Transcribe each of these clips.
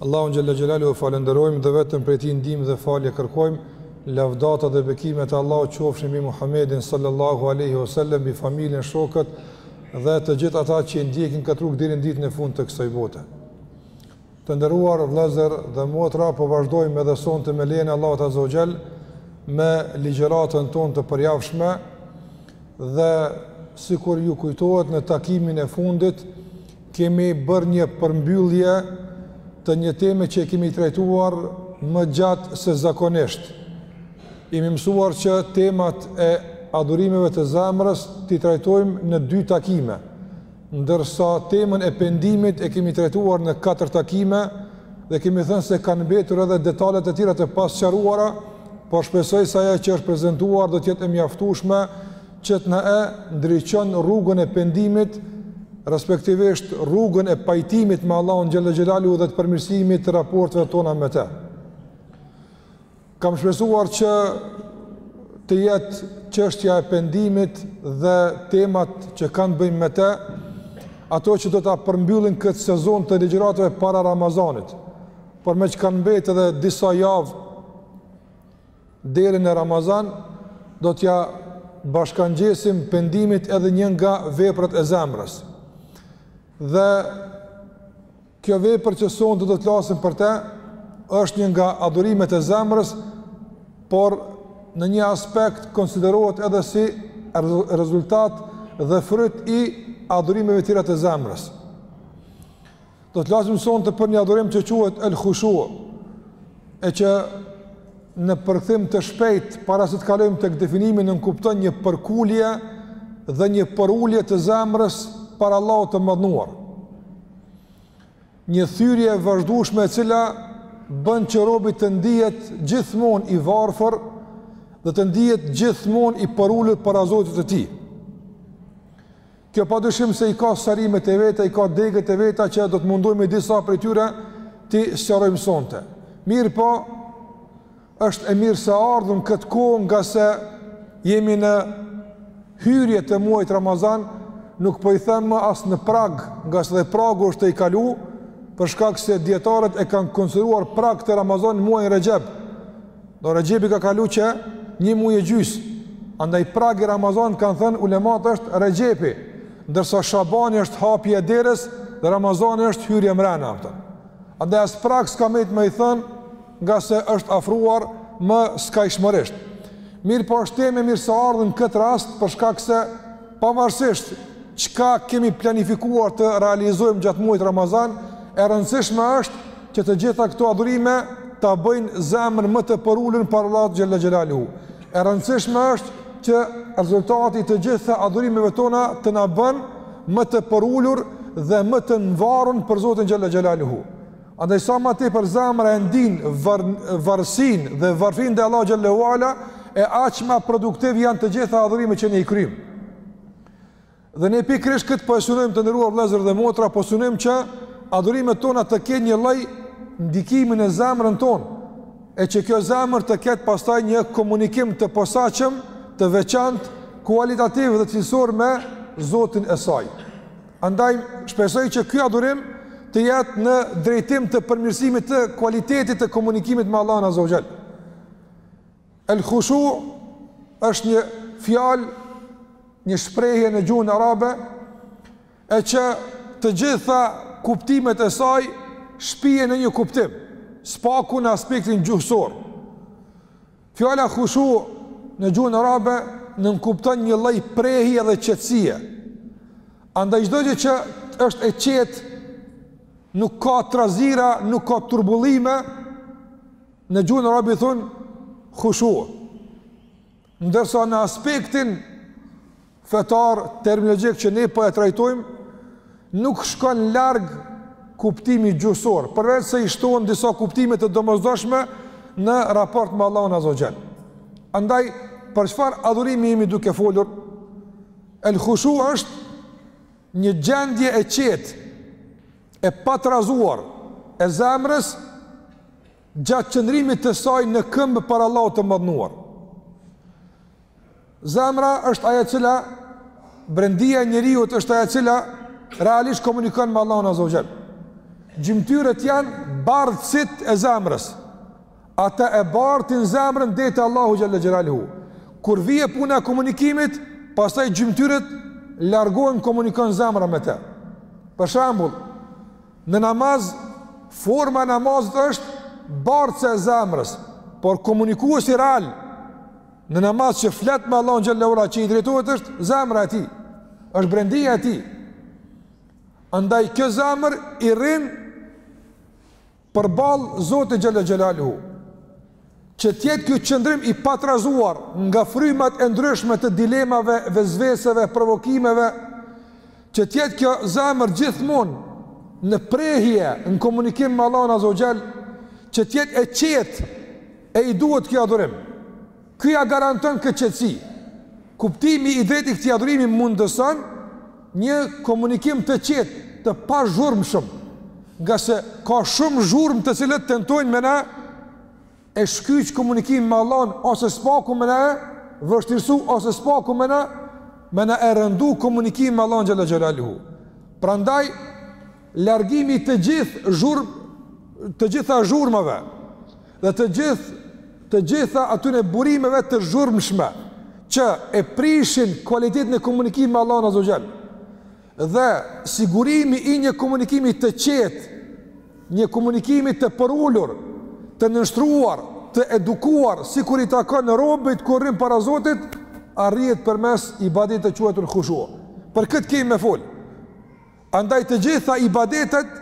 Allahun xhalla xhelalu e falënderojmë dhe vetëm prej tij ndihmë dhe falje kërkojmë, lavdata dhe bekimet e Allahut qofshin mbi Muhammedin sallallahu alaihi wasallam, mbi familjen, shokët dhe të gjithë ata që e ndjekin këtë rrugë deri në ditën e fundit të kësaj bote. Të nderuar vëllezër dhe motra, po vazhdojmë edhe sonte me lejen Allahut azza wa jall me ligjëratën tonë të përjavshme dhe sikur ju kujtohet në takimin e fundit Kemi bërë një përmbyllje të një teme që e kemi trajtuar më gjatë se zakonisht. Jemi mësuar që temat e adhurimeve të zemrës t'i trajtojmë në dy takime, ndërsa temën e pendimit e kemi trajtuar në katër takime dhe kemi thënë se kanë mbetur edhe detale të tjera të pasqaruara, por shpresoj se ajo që është prezantuar do të jetë e mjaftueshme që të na e ndriçon rrugën e pendimit, respektivisht rrugën e pajtimit me Allahun xhalla xhelalu dhe të përmirësimit të raporteve tona me të. Kam shpresuar që të jetë çështja e pendimit dhe temat që kanë të bëjnë me të, ato që do ta përmbyllin këtë sezon të ligjëratave para Ramazanit, por meqë kanë mbet edhe disa javë Deri në Ramazan do t'ia bashkëngjesim pendimit edhe një nga veprat e zemrës. Dhe kjo vepër që sonte do të flasim për të është një nga adhurimet e zemrës, por në një aspekt konsiderohet edhe si rezultat dhe fryt i adhurimeve të tjera të zemrës. Do të flasim sonte për një adhurim që quhet El Khushu, e që në përkthim të shpejt para se të kalojmë tek definimi nënkupton një përkulje dhe një përulje të zemrës para Allahut të madhëruar. Një thyrje e vazhdueshme e cila bën që robi të ndihet gjithmonë i varfër dhe të ndihet gjithmonë i përulur para Zotit të Tij. Kjo pa dyshim se i ka sqarimet e veta, i ka degët e veta që do të mundohemi disa prej tyre t'i sqarojmë sonte. Mirpo është e mirëseardhur në këtë kohë ngase jemi në hyrje të muajit Ramazan, nuk po i themi më as në prag, ngase edhe pragu është i kalu, për shkak se dijetarët e kanë konsideruar prag të Ramazanit muajin Rexhep. Do Rexhepi ka kalu që një muaj e gjys. Andaj prag i Ramazanit kanë thënë ulemat është Rexhepi, ndërsa Shabani është hapja e derës dhe Ramazani është hyrja mrena n'to. Andaj as prag s'ka mbet me i thënë ngase është afruar më skajshmërisht. Mirëpo është temë e mirëseardhur në këtë rast për shkak se pavarësisht çka kemi planifikuar të realizojmë gjatë muajit Ramazan, e rëndësishme është që të gjitha këto adhurime ta bëjnë zemrën më të përulun para Allahut xhel-le xhelaluhu. E rëndësishmja është që rezultati i të gjitha adhurimeve tona të na bën më të përulur dhe më të nvarun për Zotin xhel-le xhelaluhu. Andaj sa ma tepër zemra e ndin var, varësinë dhe varfninë ndaj Allahut xhel-le ue ala e aq ma produktive janë të gjitha adhurimet që ne i kryjmë. Dhe ne pikërisht këtë po e synojmë të nderuar vëllezër dhe motra, po synojmë që adhurimet tona të kenë një lloj ndikimi në zemrën tonë, e që kjo zemër të ketë pastaj një komunikim të posaçëm, të veçantë, kualitativ dhe cilësor me Zotin e saj. Andaj shpresoj që ky adhurim të jetë në drejtim të përmirësimit të kualitetit të komunikimit me Allahun azze ue xhel. El khushu është një fjalë, një shprehje në gjuhën arabe e që të gjitha kuptimet e saj shpije në një kuptim, së paku në aspektin gjuhësor. Fjala khushu në gjuhën arabe nënkupton një lloj prehje dhe qetësie. Andaj çdo gjë që është e qetë nuk ka trazira, nuk ka turbullime, Në gjuhën arabe thonë khushu. Ndërsa në aspektin fetar terminologjik që ne po e trajtojmë, nuk shkon larg kuptimi gjuhësor, përveç se i shtohen disa kuptime të domosdoshme në raport me Allahun azze ue xhel. Andaj për çfarë adhurimi jemi duke folur? El khushu është një gjendje e qetë, e patrazuar e zemrës Gjatë qëndrimit të saj në këmbë para Allahut të madhëruar. Zemra është ajo e cila, brendia e njeriut është ajo e cila realisht komunikon me Allahun azze ue xhel. Gjymtyrët janë bartësit e zemrës. Ata e bartin zemrën deri te Allahu xhel-le xhelaluhu. Kur vjen puna e komunikimit, pastaj gjymtyrët largohen, komunikon zemra me te. Për shambull, Në namaz, forma e namazit është bartëse e zemrës, por komunikuesi real në namaz që flet me Allahun xhel-le ue ala, që i drejtohet është zemra e tij, është brendia e tij. Andaj kjo zemër i rrin përballë Zotit xhel-le xhelaluhu. Që të jetë ky qëndrim i patrazuar nga frymat e ndryshme të dilemave, vesveseve, provokimeve, që të jetë kjo zemër gjithmonë në prehje, në komunikim me Allahun azze ue xhel, që të jetë e qetë e i duhet ky adhurim. Ky ia garanton këtë qetësi. Kuptimi i drejtë i këtij adhurimi mundëson Një komunikim të qetë, të pazhurmshëm, ngase ka shumë zhurmë të cilat tentojnë me na e shkyq komunikimin me Allahun ose s'paku me na e vështirësu ose s'paku me na me na e rëndu komunikimin me Allahun xhel-le xhelaluhu. Prandaj largimi i të gjithë zhurmë të gjitha zhurmave Dhe të gjithë, të gjitha atyre burimeve të zhurmshme, që e prishin kualitetin e komunikimit me Allahun azze ue xhel, dhe sigurimi i një komunikimi të qetë, një komunikimi të përulur, të nënshtruar, të edukuar, sikur i takon robit kur rrim para Zotit, arrihet përmes ibadetit të quajtur hushu. Për këtë kemi me fol. Andaj të gjitha ibadetet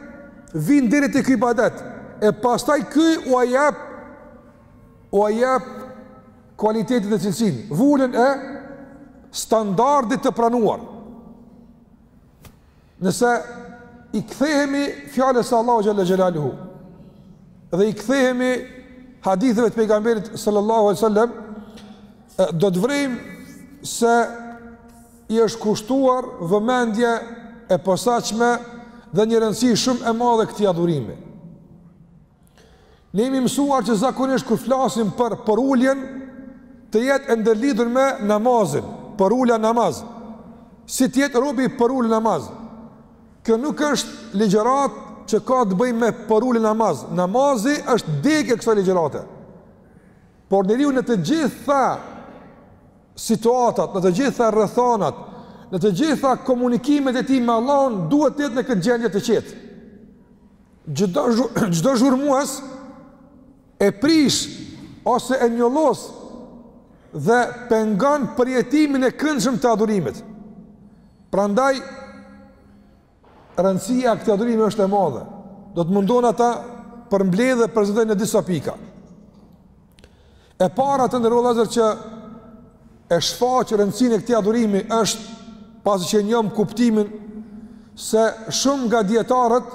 vijnë deri te ky ibadet, e pastaj ky ua jep ua jep kualitetin dhe cilësinë, vulën e standardit të pranuar. Nëse i kthehemi fjalës së Allahut xhel-le xhelaluhu dhe i kthehemi haditheve të pejgamberit sallallahu alaihi wasallam do të vërejmë se i është kushtuar vëmendje e posaçme dhe një rëndësi shumë e madhe këtij adhurimi. Ne jemi mësuar që zakonisht kur flasim për përuljen të jetë e ndërlidhur me namazin, përulja në namaz. Si të jetë robi i përulur në namaz. Kjo nuk është ligjëratë që ka të bëjë me përuljen në namaz. Namazi është degë e kësaj ligjërate. Por njeriu në të gjitha situatat, në të gjitha rrethanat, në të gjitha komunikimet e tij me Allahun duhet të jetë në këtë gjendje të qetë. Çdo çdo zhurmues e prish ose e njollos dhe pengon përjetimin e këndshëm të adhurimit. Prandaj Rëndësia e këtij adhurimi është e madhe. Do të mundohem ta përmbledh dhe prezantoj në disa pika. E para të nderuar vllazër që e shfaq rëndësinë e këtij adhurimi është pasi që njohëm kuptimin se shumë nga dijetarët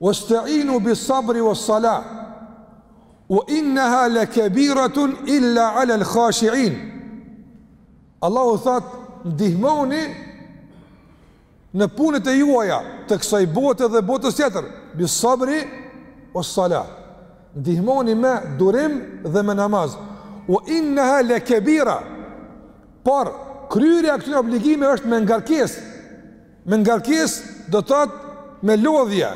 Wasta'inu bis sabri was salah wa innaha lakabiratun illa 'ala al khashi'in. Allahu thotë, ndihmoni në punët e juaja të kësaj bote dhe botës tjetër, bis sabri was salah. Ndihmoni me durim dhe me namaz. Wa innaha lakabira. Por kryerja e këtyre obligimeve është me ngarkesë. Me ngarkesë do të thotë me lodhje,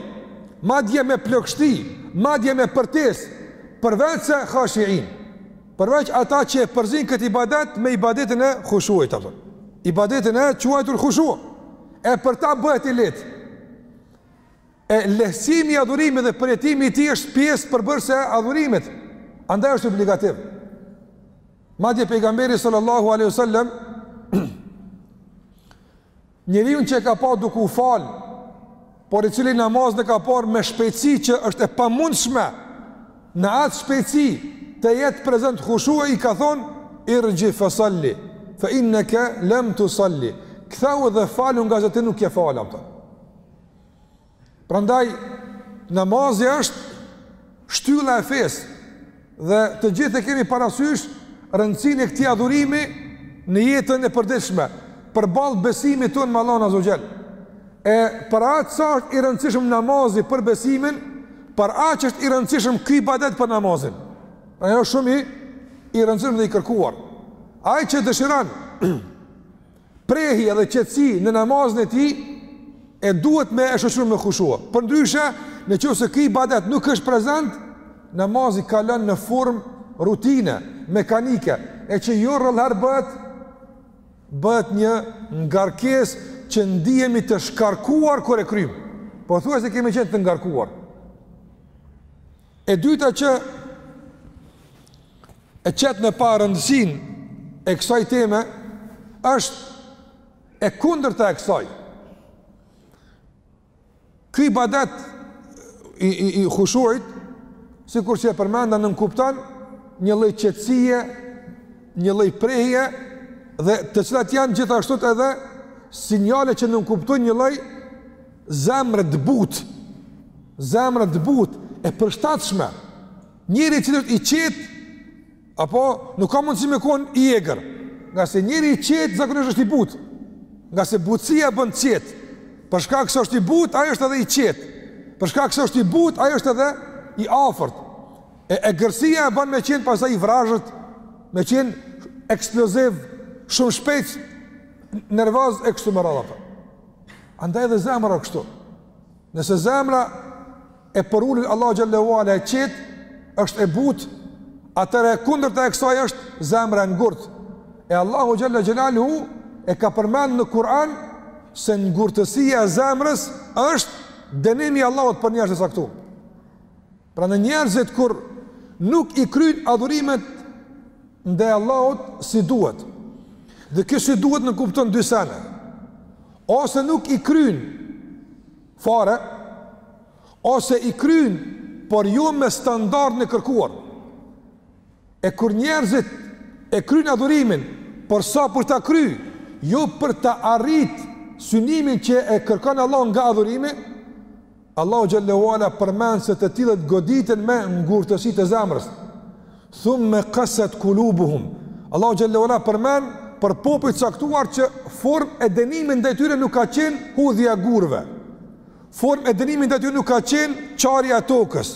madje me plogështi, madje me përtesë, përveç se khashiin. Përveç ata që e përzijnë këtë ibadet me ibadetin e khushuit, apo. Ibadetin e quajtur khushu. E për ta bëhet i lehtë. E lehtësimi i adhurimit dhe përjetimi i tij është pjesë përbërëse e adhurimit. Andaj është obligativ. Madje pejgamberi sallallahu alaihi wasallam Njeriun që e ka pa duke u falë, por i cili namazin e ka bërë me shpejtësi që është e pamundshme, në atë shpejtësi të jetë prezent khushu e i ka thonë, irxhi fe sal-li, fe inneke lem tusal-li, kthehu dhe falu ngase ti nuk je falë, apo. Prandaj namazi është shtylla e fesë dhe të gjithë e kemi parasysh rëndësinë e këtij adhurimi në jetën e përditshme, përballë besimit tonë me Allahun Azza wa Jall. E për aq sa është i rëndësishëm namazi për besimin, po aq është i rëndësishëm ky ibadet për namazin. Pra është shumë i i rëndësishëm dhe i kërkuar. Ai që dëshiron prehje dhe qetësi në namazin e tij, e duhet me e shoqëru me khushu. Përndryshe, në qoftë se ky ibadet nuk është prezent, namazi kalon në formë rutine, mekanike, e që jo rrallëherë bëhet, bëhet një ngarkesë që ndihemi të shkarkuar kur e kryejmë. Pothuajse kemi qenë të ngarkuar. E dyta që e qet në pah rëndësinë e kësaj teme është e kundërta e kësaj. Ky ibadet i i, i khushuit, sikur që e përmenda nënkupton një lloj qetësie, një lloj prehje dhe të cilat janë gjithashtu edhe sinjale që nënkupton një lloj Zemër të butë, zemër të butë, e përshtatshme, njeri që është i qetë, apo nuk ka mundësi me kon i egër, ngase njeri i qetë, zakonisht është i butë, ngase butësia e bën të qetë, për shkak se është i butë, ai është edhe i qetë, për shkak se është i butë, ai është edhe i afërt, e egërsia e bën me qenë pastaj i vrazhdë, me qenë eksploziv, shumë shpejt, nervoz e kështu me radhë, Andaj edhe zemra kështu. Nëse zemra e përulur Allahut xhel-le ue ala e qetë është e butë, atëherë e kundërta e kësaj është zemra e ngurtë. E Allahu xhel-le xhelaluhu e ka përmend në Kur'an se ngurtësia e zemrës është dënimi i Allahut për njerëzit e caktuar. Pra në njerëzit kur nuk i kryen adhurimet ndaj Allahut si duhet. Dhe kjo si duhet nënkupton dy sene. Ose nuk i kryjnë fare, ose i kryjnë, por jo me standardin e kërkuar. E kur njerëzit e kryjnë adhurimin, por sa për ta kry, jo për ta arrit synimin që e kërkon Allahu nga adhurimi, Allahu xhallahu ala përmend se të tillët goditen me ngurtësi të zemrës. Thumma qasat qulubuhum. Allahu xhallahu ala përmend për popuj të caktuar që formë e dënimit ndaj tyre nuk ka qenë hudhja e gurëve. Formë e dënimit ndaj tyre nuk ka qenë çarja e tokës.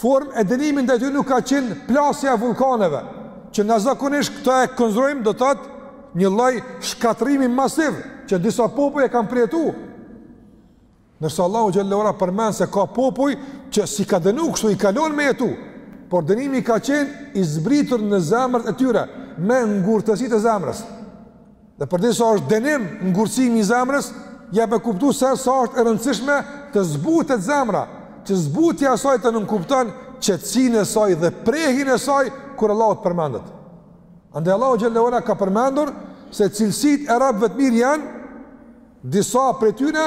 Formë e dënimit ndaj tyre nuk ka qenë plasja e vullkaneve, që na zakonisht këto e konsiderojmë do të thotë një lloj shkatërrimi masiv që disa popuj e kanë përjetuar. Ndërsa Allahu xhallahu ala përmend se ka popuj që s'i ka dënu kështu i ka lënë me jetu, por dënimi ka qenë i zbritur në zemrat e tyre me ngurtësi të zemrës. Dhe përderisa është dënim ngurtësimi i zemrës, jep me kuptu se sa është e rëndësishme të zbutet zemra, që zbutja e saj të nënkupton qetësinë e saj dhe prehjen e saj kur Allahu përmendet. Andaj Allahu xhallahu ala ka përmendur se cilësitë e robërve të mirë janë Disa prej tyre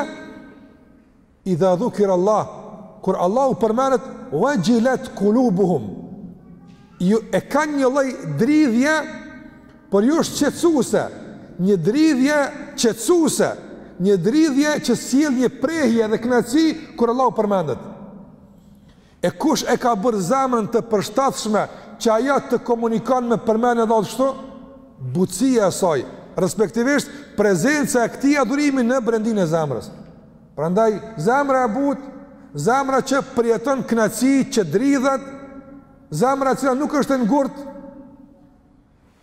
idha dhukir Allah, kur Allahu përmendet, wagjilet kulubuhum, jo, e kanë një lloj dridhje, por ajo është qetësuese, një dridhje qetësuese, një dridhje që sjell një prehje dhe kënaqësi kur Allahu përmendet. E kush e ka bërë zemrën të përshtatshme që ajo të komunikon me përmendjen e Allahut kështu? Butësia e saj, respektivisht prezenca e këtij adhurimi në brendinë e zemrës. Prandaj zemra e butë, zemra që përjeton kënaqësi, që dridhet, zemra e cila nuk është e ngurtë,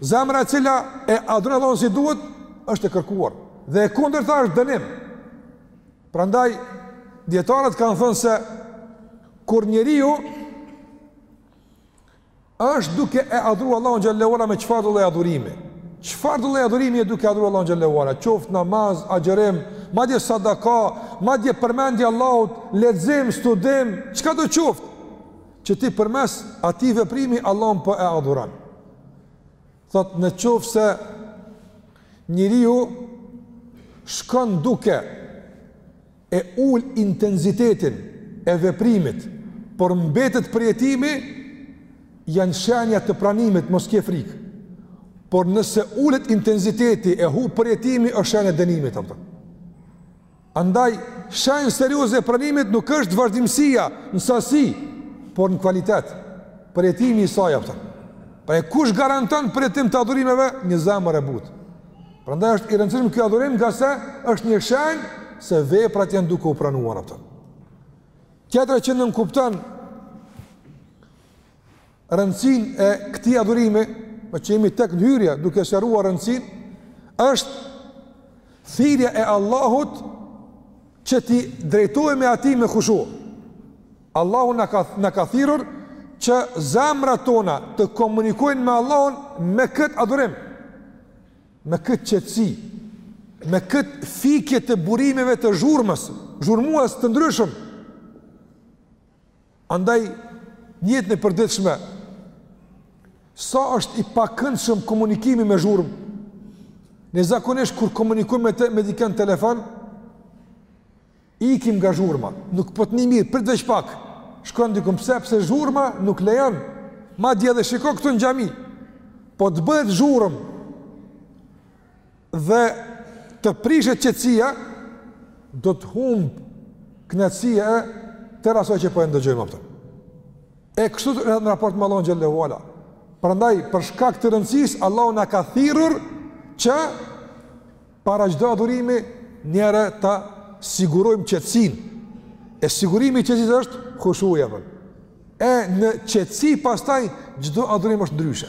Zemra e cila e adhuron Allahun si duhet është e kërkuar dhe e kundërta është dënim. Prandaj dietarët kanë thënë se kur njeriu është duke e adhuruar Allahun xhallahu ala me çfarëdo lloj adhurimi? Çfarëdo lloj adhurimi duke e adhuruar Allahun xhallahu ala? Qoftë namaz, agjërim, madje sadaka, madje përmendje e Allahut, lexim, studim, çkado qoftë. Që ti përmes atij veprimi Allahun po e adhuron. Thotë në qoftë se njeriu shkon duke e ul intensitetin e veprimit, por mbetet përjetimi, janë shenja të pranimit, mos ke frikë. Por nëse ulet intensiteti e hup përjetimi, është shenjë e dënimit, apo. Andaj, shenjë serioze e pranimit nuk është vazhdimësia në sasi, por në kvalitet, përjetimi i saj, apëton. Pra e kush garanton përjetim të adhurimeve? Një zemër e butë. Prandaj është i rëndësishëm kjo adhurim ngase është një shenjë se veprat janë duke u pranuar, apëton. Tjetra që nënkupton rëndësinë e këtij adhurimi, meqë jemi tek hyrja duke sqaruar rëndësinë, është thirrja e Allahut që t'i drejtohemi atij me hushu. Allahu na ka na ka thirrur që zemrat tona të komunikojnë me Allahun me këtë adhurim, me këtë qetësi, me këtë fikje të burimeve të zhurmës, zhurmues të ndryshëm. Andaj, në jetën e përditshme, sa është i pakëndshëm komunikimi me zhurmë, Ne zakonisht kur komunikojmë me të me dikën telefon, ikim nga zhurma, nuk po të nij mirë, prit veç pak, shkon dikun, pse, sepse zhurma nuk lejon, madje edhe shiko këtu në xhami, po të bëhet zhurmë, dhe të prishet qetësia, do të humb kënaqësia e tërë asaj që po e ndëgjojmë, apëton. E kështu në raport me Allahun xhelle ue ala. Prandaj për shkak të rëndësisë Allahu na ka thirrur që para çdo adhurimi njëherë ta sigurojmë qetësinë. E sigurimi i qetësisë është hushuja vetë. E në qetësi pastaj çdo adhurim është ndryshe.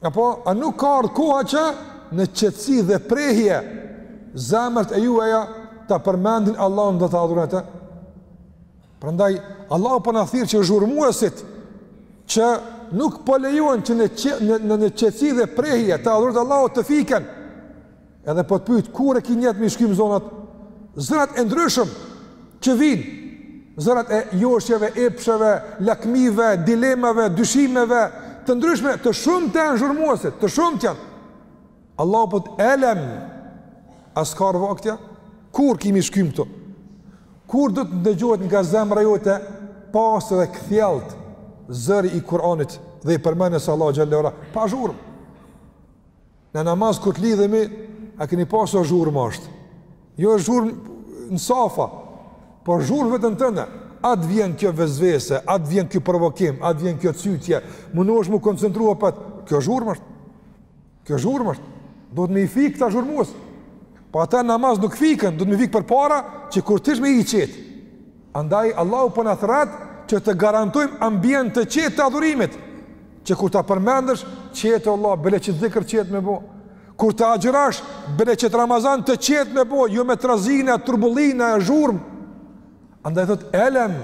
Apo, a nuk ka ardhë koha që në qetësi dhe prehje zemrat e juaja ta përmendin Allahun dhe ta adhurojnë atë? Prandaj, Allahu po na thirr që zhurmuesit që nuk po lejojnë që në, në, në qetësi dhe prehje të adhurohet Allahu të fiken Edhe po të pyet kur e ke nijet me i shkym zanat? Zërat e ndryshëm që vijnë, zërat e joshjeve, epsheve, lakmive, dilemave, dyshimeve, të ndryshme, të shumtë janë zhurmuesit, të shumtë janë. Allahu po të elem, a s'ka ardh vakti, kur ki me i shkym këto, kur do të ndëgjohet nga zemra jote, pastër edhe kthjellt, zëri i Kur'anit dhe i përmendjes së Allahut xhelle ue ala, pa zhurmë. Në namaz kur të lidhemi, a keni pa sa zhurmë është? Jo zhurmë në safa, por zhurmë n'veten tënde. A të vjen kjo vesvese, a të vjen kjo provokim, a të vjen kjo cytje, mundohesh me u koncentrua, apet. Kjo zhurmë është. Kjo zhurmë është. Duhet me i fikë këta zhurmuës. Pa po ata n'namaz nuk fiken, duhet me i fikë përpara që kur t'hish me hi qetë. Andaj Allahu po na thret që të garantojmë ambient të qetë të adhurimit, që kur ta përmendësh, qetë Allah, bile që t'dhikër qetë me bo. Kur të agjërosh, bile që të Ramazan të qetë me bo, jo me trazina e turbullira e zhurmë. Andaj thotë elem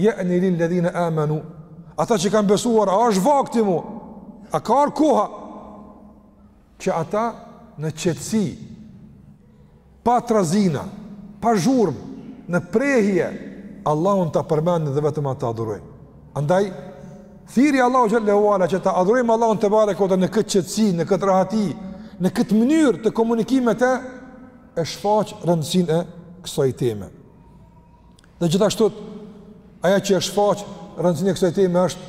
jeni lil-ledhine amenu. Ata që kanë besuar, a është vakti mu? A ka ardhë koha? që ata në qetësi, pa trazina, pa zhurmë, në prehje, Allahun ta përmendin dhe vetëm atë ta adhurojnë. Andaj, thirri Allahu xhel-le ue ala që ta adhurojmë Allahun tebareke ue teala në këtë qetësi, në këtë rahati, në këtë mënyrë të komunikimit me të, e shfaq rëndësinë e kësoj teme. Dhe gjithashtu, ajo që e shfaq rëndësinë e kësoj teme është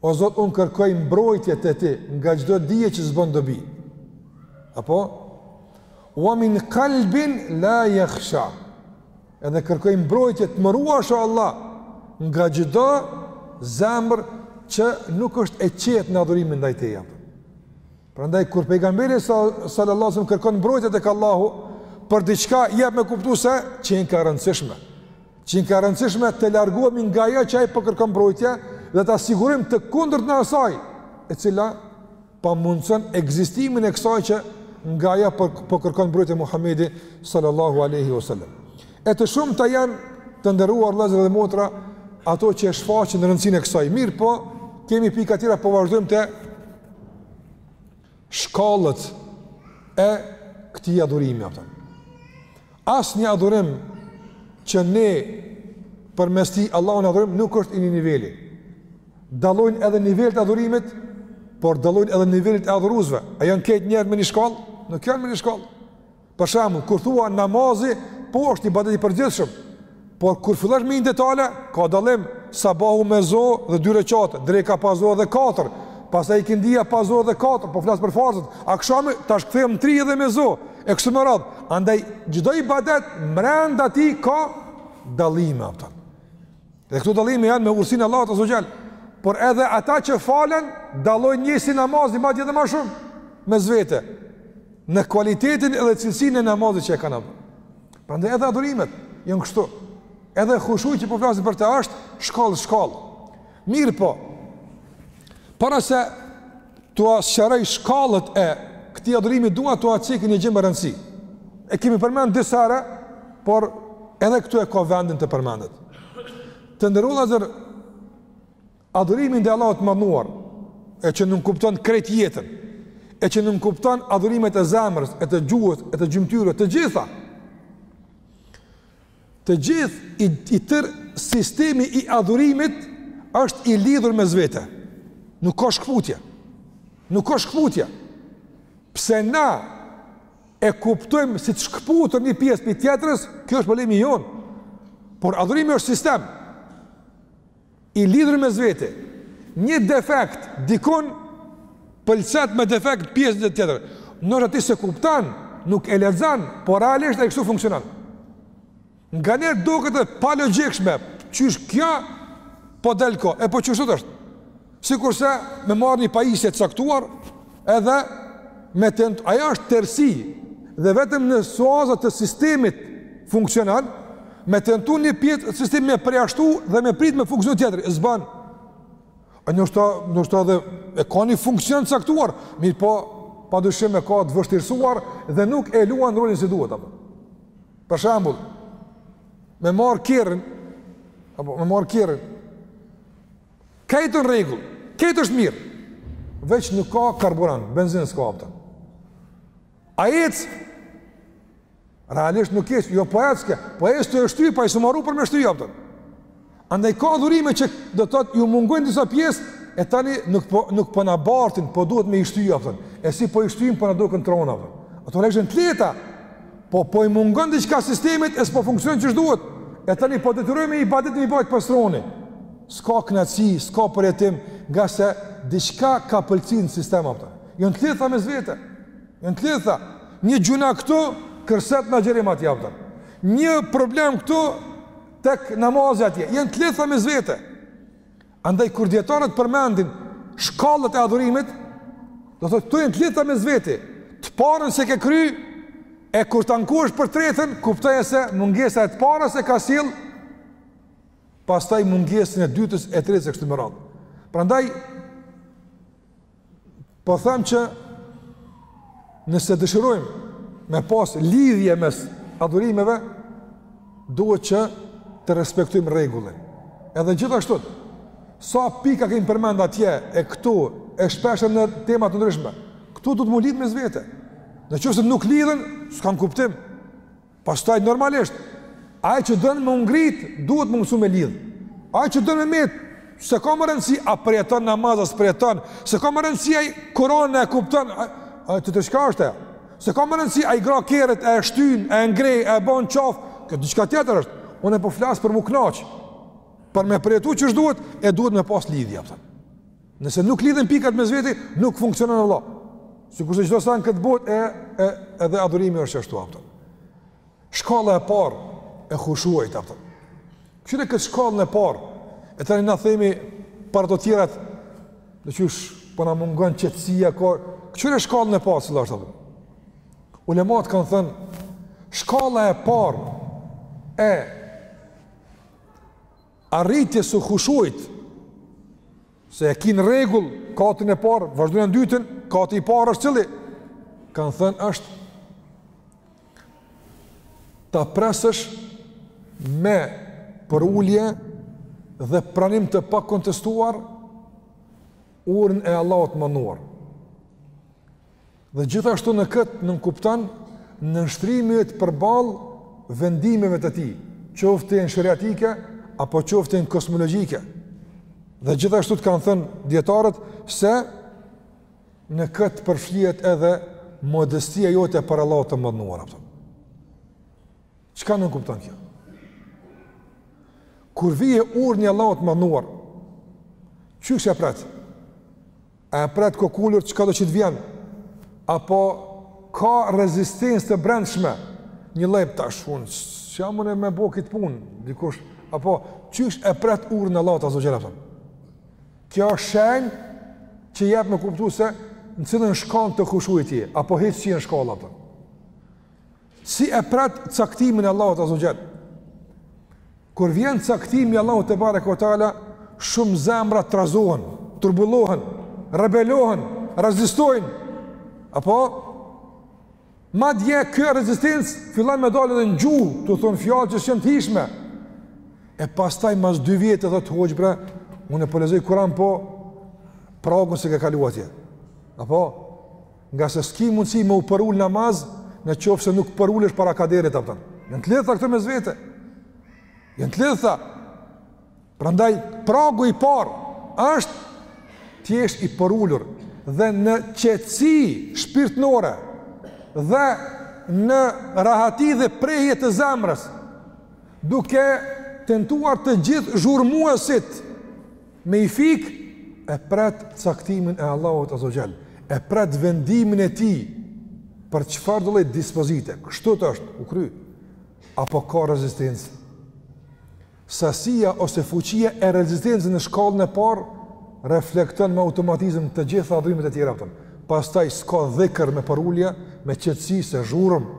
O Zot, unë kërkoj mbrojtje te ti nga çdo dije që s'bën dobi. Apo ua min kalbin la jahsha. Edhe kërkoj mbrojtje të më ruash o Allah nga çdo zemër që nuk është e qetë në adhurimin ndaj teje. Prandaj kur pejgamberi sallallahu alajhi wasallam kërkon mbrojtje tek Allahu për diçka jep me kuptu se qenka e rëndësishme. Qenka e rëndësishme të largohemi nga ajo që ai po kërkon mbrojtje dhe ta sigurojmë të kundërtën e asaj, e cila pamundëson ekzistimin e kësaj që nga ajo po, po kërkon mbrojtje Muhamedi sallallahu alaihi wasallam. E të shumta janë të nderuar vëllezër dhe motra ato që e shfaqin rëndësinë e kësaj. Mirëpo, kemi pika tjera po vazhdojmë te shkallët e këtij adhurimi, kupton. Asnjë adhurim që ne përmes tij Allahun e adhurojmë nuk është i një niveli. Dallojnë edhe nivelet e adhurimit, por dallojnë edhe nivelet e adhuruesve. A janë krejt njerëz me një shkallë? Nuk janë me një shkallë. Për shembull, kur thua namazi, po është ibadet i përgjithshëm. Por kur fillosh me hy n'detale, ka dallim sabahu me zo dhe dy reqate, dreka pa zo dhe katër. Pastaj ikindia pa zo dhe katër, po flas për farzet. Akshami tash kthehem tri edhe me zo. E kështu me radhë. Andaj çdo ibadet brenda tij ka dallime, kupton. Dhe këto dallime janë me urtësinë e Allahut azze ue xhel, por edhe ata që falen, dallojnë njësi namazi, madje edhe ma shumë, mes vete, në kualitetin edhe cilësinë e namazit që e kanë bo. Prandaj edhe adhurimet, janë kështu, edhe hushui që po flasim për të është, shkallë, shkallë. Mirëpo, para se t'ua sqaroj shkallët e këtij adhurimi dua t'ua cek një gjë me rëndësi. E kemi përmend disa herë, por edhe këtu e ka vendin të përmendet. Të nderuar vllazër adhurimi ndaj Allahut të madhëruar, e që nënkupton krejt jetën, e që nënkupton adhurimet e zemrës, e të gjuhës, e të gjymtyrëve, të gjitha. I gjithë, i, i tërë sistemi i adhurimit është i lidhur mes vete. Nuk ka shkëputje. Nuk ka shkëputje. Pse na e kuptojmë si të shkëputër një pjesë prej tjetrës, kjo është problemi jonë. Por adhurimi është sistem. I lidhur mes vete. Një defekt dikun pëlcet me defekt pjesën tjetër. Nëse ti s'e kupton, nuk e lexon, por realisht ai kështu funksionon. Nga ne duket e palogjikshme, qysh kjo po delko, e po qysh është. Sikurse me marr një pajisje të caktuar, Edhe me tentu, ajo është tërsi, dhe vetëm në suaza të sistemit funksionon, me tentu një pjesë të sistemit me përjashtu dhe me prit me funksionu tjetri, s'ban. Anësisht edhe e ka një funksion të caktuar, mirëpo, pa dyshim e ka të vështirësuar dhe nuk e luan rolin si duhet. Apo. Për shembull, me marr kerrin, apo, me marr kerrin, Krejt në rregull, krejt është mirë, veç nuk ka karburant, benzinë s'ka apo. A ec, realisht nuk ec, jo po ec ke, po ec tu e shty po i s'u marru për me shty apo. Andaj ka adhurime që do të thotë ju mungojnë disa pjesë, e tani nuk po, nuk po na bartin, po duhet me i shty apo. E si po i shtyjm po na duken të rona, apo. Ato realisht të lehta, po po i mungon diçka sistemit, e s'po funksionon qysh duhet. E tani po detyrohemi i bartim me i bajt për së roni. S'ka kënaqësi, s'ka përjetim, ngase diçka ka pëlci në sistem apo. Janë të lidhta mes vete. Janë të lidhta. Një gjynah këtu kërset në agjërim atje apo. Një problem këtu tek namazi atje. Janë të lidhta mes vete. Andaj kur dietarët përmendin shkallët e adhurimit, do thotë këtu janë të lidhta mes vete. Të parën s'e ke kry e kur të ankohesh për tretën, kuptoje se mungesa e të parës e ka sill pastaj mungesën e dytës, e tretës e kështu me radhë. Prandaj po them që nëse dëshirojmë me pas lidhje mes adhurimeve, duhet që të respektojmë rregullin. Edhe gjithashtu, sa pika kemi përmend atje e këtu e shpeshe në tema të ndryshme, këtu duhet me u lidh mes vete. Në qoftë se nuk lidhen, s'kanë kuptim. Pastaj normalisht ai që don me u ngrit duhet me mësu me lidh. Ai që don me met, s'e ka me rëndësi a përjeton namaz a s'përjeton, s'e ka me rëndësi a Kur'anin e kupton, ai të të çka është ajo. S'e ka me rëndësi a i grah kerrit e shtyn, e ngre, e ban n'qaf, kjo diçka tjetër është. Unë po flas për me u kënaq. Për me përjetu qysh duhet, e duhet me pas lidhje apo. Nëse nuk lidhen pikat mes veti, nuk funksionon, vlla. Sikurse çdo send në këtë botë e, e edhe adhurimi është ashtu, a kupton. Shkalla e parë e khushuit, a kupton. Kqyre këtë shkallën e parë. E tani na themi për ato tjerat, do qysh po na mungon qetësia ko. Kqyre shkallën e parë cila asht, a kupton. Ulemat kanë thënë shkalla e parë e Arritjes së khushuit, se e ki në rregull, katin e parë, vazhdon në dytin, kati i parë është cili, kanë thënë është, ta presësh me përulje dhe pranim të pakontestuar, urdhnin e Allahut të madhnuar. Dhe gjithashtu në këtë nënkupton nënshtrimi yt përballë vendimeve të tij, qoftë janë sheriatike apo qoftë janë kosmologjike. Dhe gjithashtu të kanë thënë dietarët se në këtë përfshihet edhe modestia jote para Allahut të madhnuar, a kupton. Çka nënkupton kjo? Kur vjen urdhni i Allahut madhnuar, qysh e pret? A e pret kokulur çkado që të vjen? Apo ka rezistencë të brendshme? Një lloj tash unë s'jam unë me bë këtë punë, dikush apo qysh e pret urdhnin e Allahut azze ue xhel, a kupton. Kjo është shenjë që jep me kuptuar se në cilën shkallë të khushuit je, apo hiç s'je në shkallë, a kupton. Si e pret caktimin e Allahut azze ue xhel. Kur vjen caktimi i Allahut tebareke ue teala, shumë zemra trazohen, turbullohen, rebelohen, rezistojnë. Apo madje kjo rezistencë fillon me dalë edhe në gjuhë, tu thonë fjalë që s'janë të hijshme. E pastaj mas dy vjet e thotë hoxhë bre, unë po lexoj Kur'an po pragun s'e ke kalu atje. Apo Ngase s'ki mundësi me u përul në namaz, në qoftë se nuk përulesh para kaderit, a kupton. Janë të lidhta këto mes vete. Janë të lidhta. Prandaj, pragu i parë, është t'jesh i përulur, dhe në qetësi shpirtnore, dhe në rahati dhe prehje të zemrës, duke tentuar të gjithë zhurmuesit, Me i fik e pret caktimin e Allahut azze ue xhel, e pret vendimin e tij për çfarëdo lloj dispozite. Kështu të është u kry. Apo ka rezistencë? Sasia ose fuqia e rezistencës në shkallën e parë reflekton me automatizëm të gjitha adhurimet e tjera, a kupton. Pastaj s'ka dhikr me përulje, me qetësi se zhurmë.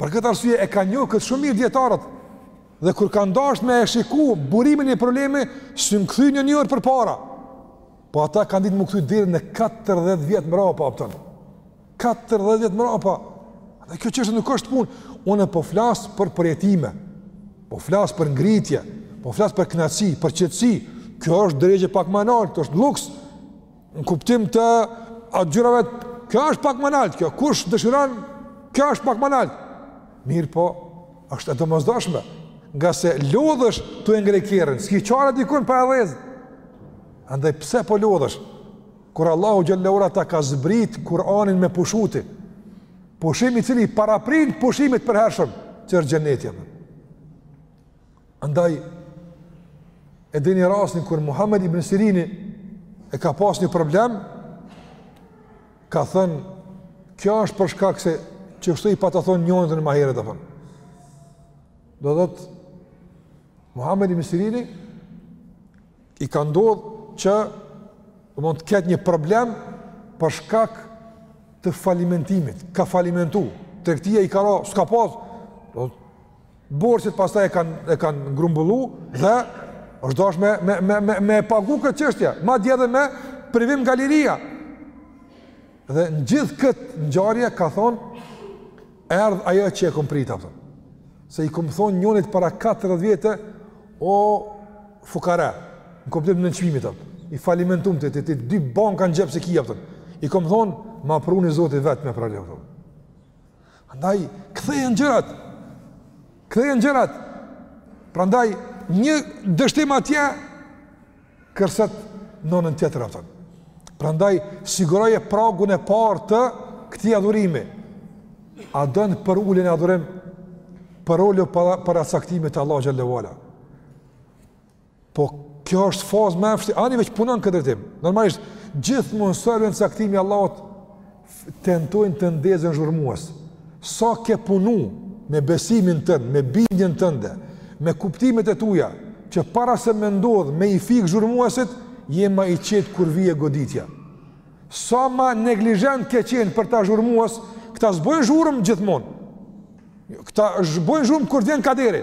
Për këtë arsye e kanë njohë këtë shumë mirë dijetarët. Dhe kur kanë dashur me e shiku burimin e problemit, s'janë kthy një orë përpara. Po ata kanë ditë m'u kthy deri në 40 vjet mrapa, a kupton, 40 vjet mrapa. Dhe kjo çështje nuk është punë. Unë po flas për përjetime. Po flas për ngritje, po flas për kënaqësi, për qetësi. Kjo është derexhe pak ma nalt, kjo është luks. Në kuptim të gjërave, kjo është pak më naltë, kjo kush dëshiron, kjo është pak më naltë. Mirëpo, është e domosdoshme, ngase lodhesh tu e ngreh kerrin, s'ki qare dikun pa e dhezë. Andaj, pse po lodhesh? Kur Allahu xhele ve ala ta ka zbrit Kur'anin me pushu ti, pushim i cili paraprin pushimit përhershëm, që është xheneti. Andaj, e dini rastin kur Muhammed ibn Sirini e ka pas një problem, ka thënë, kjo është për shkak se qështu i pata thonë njonit ma herët, do me thënë. Do të thotë, Muhammed ibn Sirini i ka ndodhë që dhe mund të ketë një problem për shkak të falimentimit, ka falimentu, tregtia i ka ra, s'ka pas, do të, Borxhet pastaj e kanë e kanë ngrumbullu dhe është dashur me me me me me pagu këtë çështje, madje edhe me privim nga liria. Dhe në gjithë këtë ngjarje ka thonë erdh ajo që e kom prit, a kupton. Se i kom thonë njonit para 40 vjete o fukara, në kuptim të nënçmimit, a kupton. I falimentum ti dy banka në xhep s'i ki, a kupton. I kom thonë ma pruni Zoti vetë me provu, a kupton. Andaj, kthehen gjërat, kthehen gjërat, prandaj, një dështim atje, kërset në anën tjetër, a kupton. Prandaj, siguroje pragun e partë të këtij adhurimi, a don përulje e adhurim, përulje para caktimit të Allahut xhele ve ala. Po kjo është fazë më e vështirë, ani veç punon këtë drejtim. Normalisht gjithmonë sa herë vjen caktimi i Allahut tentojnë të ndezen zhurmues. Sa ke punu me besimin tënd, me bindjen tënde, me kuptimet e tua, që para se me ndodh me i fik zhurmuesit, je më i qetë kur vije goditja. Sa më neglizhent ke qenë për ata zhurmues, këta s'bojnë zhurmë gjithmonë. Këta zhbojnë zhurmë kur vjen kaderi.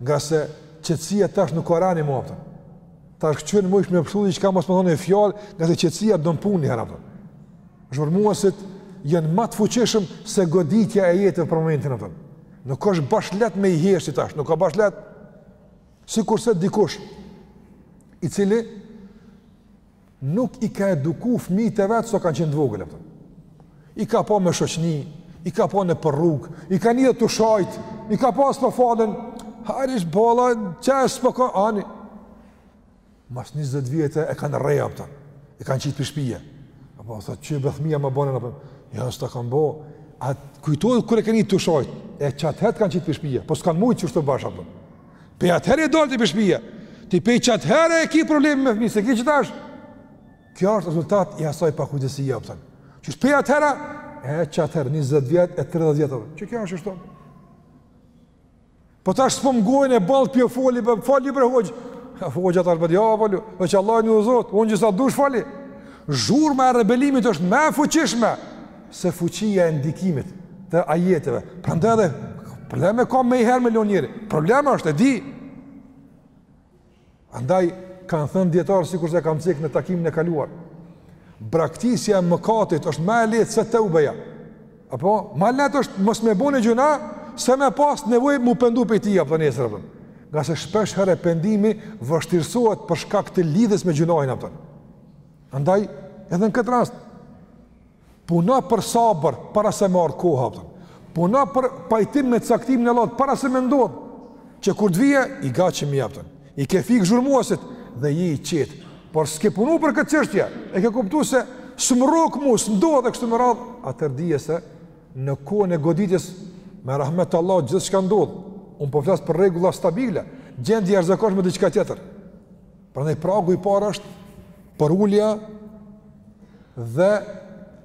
Ngase qetësia tash nuk ka rani më, a kupton. Tash kqyr mujsh me pshtu diçka, mos me thonë një fjalë, ngase qetësia don punë një herë, a kupton. Zhurmuesit janë më të fuqishëm se goditja e jetës për momentin, a kupton. Nuk osht bash let me i heshti tash, nuk ka bash let. Sikurse dikush i cili nuk i ka eduku fëmijët e vet sa kanë qenë të vogël, apton. I ka pa me shoqni, i ka pa nëpër rrugë, i ka ni tu shajt, i ka pa s'po falen, harish bola, që e s'po ka, ani. Mas 20 vjetë e kanë rreh, apton, e kanë qit pi shpije. Apo, sa që e bëthmija më bënë, apo, ja, s'ta kanë bo, a kujton kur i ke ni tu shajt, e qatëherë t'kanë qit pi shpije, po s'kanë mujtë që shtë të bashkë, apton. Pej atëherë ke dalë ti pi shpije. Ti pej qatëherë e ki problemin me fmi, s'e ki qitash. Kjo është rezultat i asaj pakujdesie, apton. Që është pej atëherë, e qatëherë, 20 vjet, e 30 vjet, që kjo është. Po tash s'po m'ngojnë e balë po ju foli, foli pra hoxhë. Hoxhë atë është ja, foli, dhe që Allah një Zot, unë gji sa dush foli. Zhurma e rebelimit është më e fuqishme, se fuqia e ndikimit të ajeteve. Prandaj edhe problem e ka menjëherë me lon njeri. Problem është e di. Andaj kanë thënë dijetarët sikurse kam cek në takimin e kaluar. Braktisja e mëkatit është ma e lehtë se teubeja. Apo ma lehtë është mos me bo ni gjynah se me pas nevojë mu pendu pej tij, apton, nesër apo. Ngase shpeshherë pendimi vështirësohet për shkak të lidhjes me gjynahin, apton. Andaj edhe në këtë rast Puno për sabër para se me ardh koha, puno për pajtim me caktimin e Allahut para se me ndodh, që kur të vijë i gatshëm je, apton. I ke fik zhurmuesit dhe je i qetë. Po s'ke punu për këtë çështje, e ke kuptu se s'më rrok mu, s'ndodh e kështu me radhë, atëherë dije se në kohën e goditjes me rahmet të Allahut gjithçka ndodh. Unë po flas për rregulla stabile, gjendje e jashtëzakonshme diçka tjetër. Prandaj pragu i parë është përulja dhe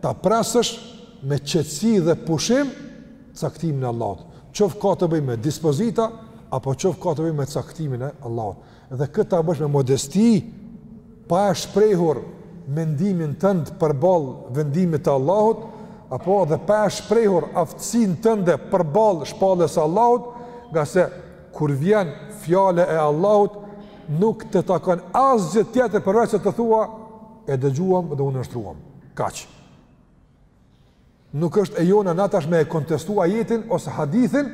ta presësh me qetësi dhe pushim caktimin e Allahut. Qoftë ka të bëjë me dispozita apo qoftë ka të bëjë me caktimin e Allahut. Dhe këtë ta bësh me modesti, pa e shprehur mendimin tënd përball vendimit të Allahut, apo dhe pa e shprehur aftësinë tënde përball shpalljes së Allahut, ngase Kur vjen fjala e Allahut, nuk të takon asgjë tjetër përveç se të thua e dëgjuam dhe u nënshtruam. Kaq. Nuk është e jona na tash me e kontestu ajetin ose hadithin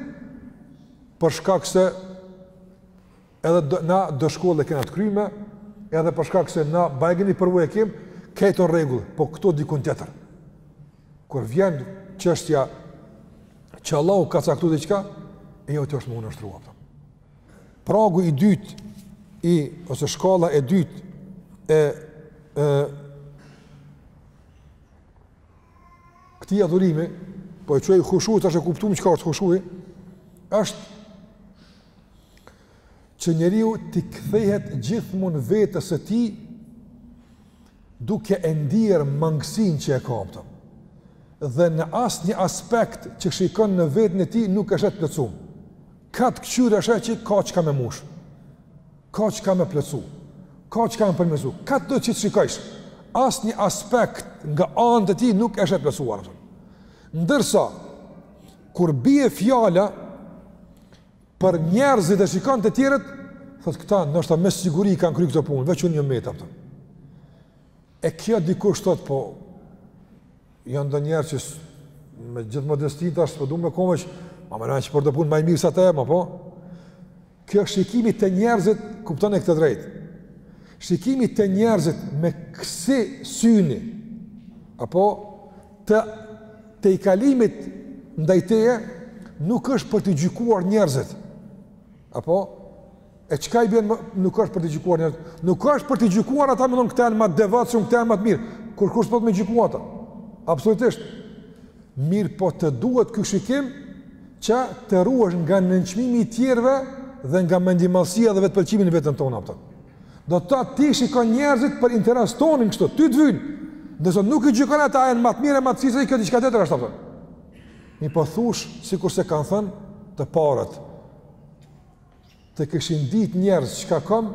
për shkak se edhe na do shkollë kena të kryme, edhe për shkak se na bajagi ni përvojë kem, këto në rregull, po këto dikun tjetër. Kur vjen çështja që Allahu ka caktuar diçka, e jotja është me u nënshtru. Pragu i dytë i ose shkalla e dytë e e këtij adhurimi, po e quaj khushu tash e kuptuam çka është khushu, është që njeriu t'i kthehet gjithmonë vetes së tij duke e ndier mangësinë që e ka ato. Dhe në asnjë aspekt që shikon në veten e tij nuk e sheh të plotësuar. Kah të kqyr, e sheh që ka çka me mush. Ka çka me plotësu. Ka çka me përmirësu. Kahdo që të shikojsh. Asnjë aspekt nga anët e tij nuk e sheh të plotësuar. Ndërsa kur bie fjala Për njerëzit dhe shikon të tjerët, thotë këta, ndoshta me siguri i kanë kry këto punë, veç unë jam met, apo. E kjo dikush thotë, po, janë do njerëz që me gjithë modestinë tash, s'po du me kon keq, ama mena që për këtë punë, ma i mirë se ta, ama po. Kjo shikimi te njerëzit, kuptone këtë drejt. Shikimi te njerëzit me kësi syni, apo, të tejkalimit ndaj teje nuk është për t'i gjykuar njerëzit. Apo e çka i bjen nuk është për t'i gjykuar njerëzit. Nuk është për t'i gjykuar ata me thon këta janë ma të devotshëm, këta janë ma të mirë. Kurkush s'po thotë me gjyku ata. Absolutisht. Mirëpo të duhet ky shikim që të ruhesh nga nënçmimi i tjerëve dhe nga mendjemadhësia dhe vetëpëlqimi në veten tonë, apo. Do të thotë ti shikon njerëzit për interes tondin kështu, ty të vyn. Nëse nuk i gjykon ata janë ma të mirë ma të kqij kjo diçka tjetër është apo. Mirëpo thush sikurse kanë thënë të parët. Të kishin ditë njerëz çka kam,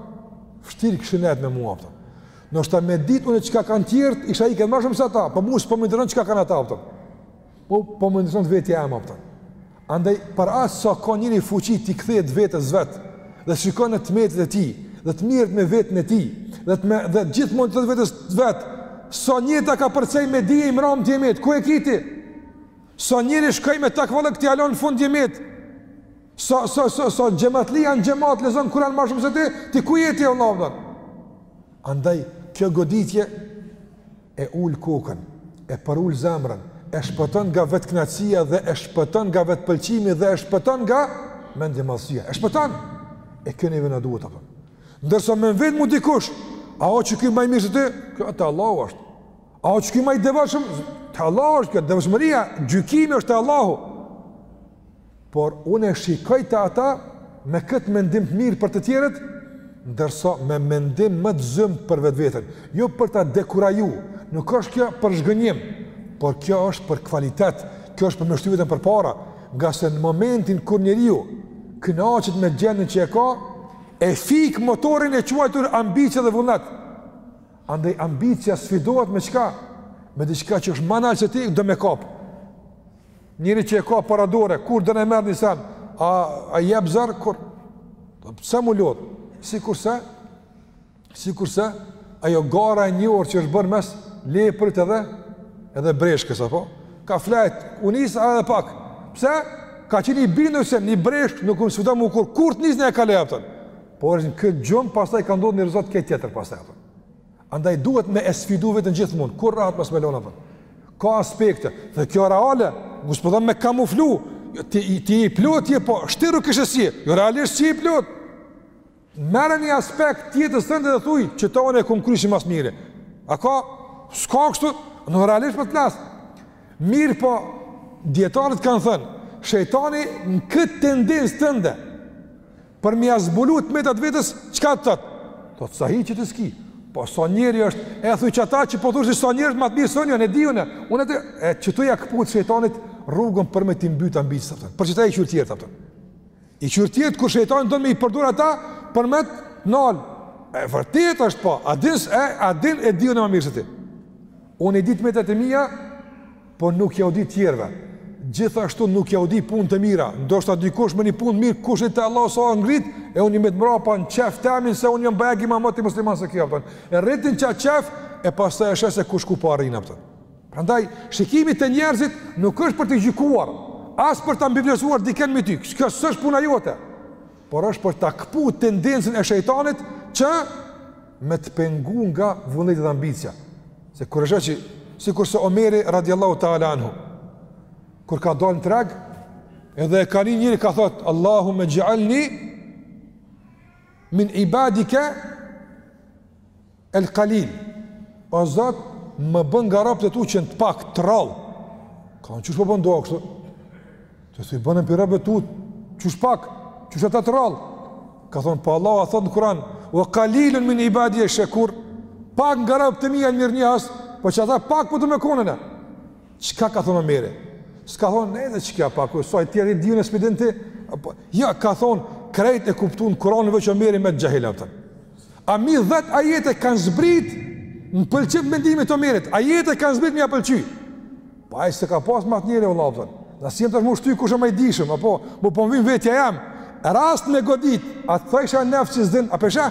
vështirë kishin nejt me mua apo. Ndoshta me ditë unë çka kanë tjerët, isha ikë ma shumë se ata, po mua s'po më ndron çka kanë ata apo. Po po më ndron vetja eme, apo. Andaj për aq sa ka njëri fuqi t'i kthehet vetes vet dhe shikon në të metat e tij dhe të mirret me veten e tij dhe të me, dhe gjithmonë t'i thotë vetes vet sa njëri ta ka përzi me dije i mram ke met ku je ti sa njëri shkoi me takvallëk ti allën në fund ke met sa sa sa sa xhematli në xhemat lexon kuran ma shumë se ty ti ku je ti Allahu Andaj, kjo goditje e ul kokën, e përul zemrën, e shpëton nga vetëkënaqësia dhe e shpëton nga vetëpëlqimi dhe e shpëton nga mendjemadhësia. E shpëton. E kjo neve na duhet apo. Ndërsa me më vet mu dikush, a osht ky ma i mirë se ty? Kjo te Allahu është. A osht ky ma i devotshëm? Te Allahu është, kjo devotshmëria, gjykimi është te Allahu. Por unë e shikoj te ata me këtë mendim të mirë për të tjerët, ndërsa me mendim më të zymtë për vetveten. Jo për ta dekuraju, nuk është kjo për zhgënjim, por kjo është për kvalitet, kjo është për me shty veten përpara, ngase në momentin kur njeriu kënaqet me gjendjen që e ka, e fik motorin e quajtur ambicia dhe vullnet. Andaj ambicia sfidohet me çka? Me diçka që është ma nalt se ti do me kap. Njeri që e ka para dore, kur don e merr një sen, a, a jep zor kurrë? Po, pse m'u lodhë? Sikurse, sikurse, ajo gara e njohur që është bërë mes lepurit edhe, edhe breshkës, apo? Ka flejt, u nis edhe pak. Pse? Ka qenë i bindun se një breshkë nuk më sfidon mu kurrë, kur të nisna e kaloj, a kupton? Por është në këtë gjumë, pastaj ka ndodhë një rezultat krejt tjetër, pastaj, a kupton? Andaj duhet me e sfidu veten gjithmonë, kurrë rahat mos me e lonë. Ka aspekte, dhe kjo reale, nuk s'po don me kamuflu, jo, ti, ti je i plotë, ti po shtiresh kishe s'je, jo realisht s'je i plotë. Merre një aspekt të jetës tënde dhe thuj, qeta unë e kom kry si ma së miri. A ka, s'ka kështu, unë realisht po të flas. Mirëpo, dijetarët kanë thënë, shejtani në këtë tendencë tënde, Për me ia zbulu të metat vetes, çka të thotë? Të thotë sahi qeto s'ki. Po sa njeri është, e thu qata që po thu si sa njeri është ma i mirë se njo, e di unë. Unë e të, e qeto ia këput shejtanit rrugën për me t'i mbytë ambiciet, a kupton. Për qeta i kqyr tjerët, a kupton. I kqyr tjerët, kur shejtani don me i përdor ata, për me t'nalë. E vërtetë është po, a din, e, a din e di unë më mirë se ti. Unë i di të metat e mija, Po nuk jau di tjerëve. Gjithashtu nuk jau di punët e mira. Ndoshta dikush me një punë të mirë kush e di te Allahu sa u ngrit e unë met mbrapa në qejf temin se unë jam bajagi më moti musliman se ky, a kupton. E rri ti n'qat qejf e pastaj e sheh se kush ku po arrin, a kupton. Prandaj shikimi te njerëzit nuk është për t'i gjykuar, as për ta mbivlerësuar dikën mbi ty. Kjo s'është puna jote. Por është për ta këput tendencën e shejtanit që me të pengu nga vullneti dhe ambicia. Se kur e sheh që, sikurse Omeri radiallahu ta'ala anhu, kur ka dalë në treg, edhe e ka ni njërin ka thotë, Allahumme xh'alni min ibadike el kalil, o Zot, më bën nga robt e tu që janë të pakët, të rrallë, ka thënë qysh po bën dua kështu, Të të bënë prej robve të tu, që janë pak, që janë të rrallë. Ka thonë, pa po Allahu a thotë në Kur'an, ve kalilun min ibadije shekur, pak nga robt e mi janë mirënjohës, prej qatyne pak po du me konë. Çka ka thonë Omeri? S'ka thonë, ne edhe çka pak, o saj tjeri dhjën e spidin ti? Apo, jo, ka thonë, krejt e kuptojnë Kur'anin veç Omeri met xhahil. A mi dhet ajete kanë zbrit në pëlqim të mendimit Omerit, ajete kanë zbrit me ia pëlqy. Po ai s'e ka pas me atë njeri vëlla, a kupton. Na s'jem tash me u shty kush më i dishëm apo mu po m'vyn vetja jem. Rast me godit, a thësha nafsi zin apo sha?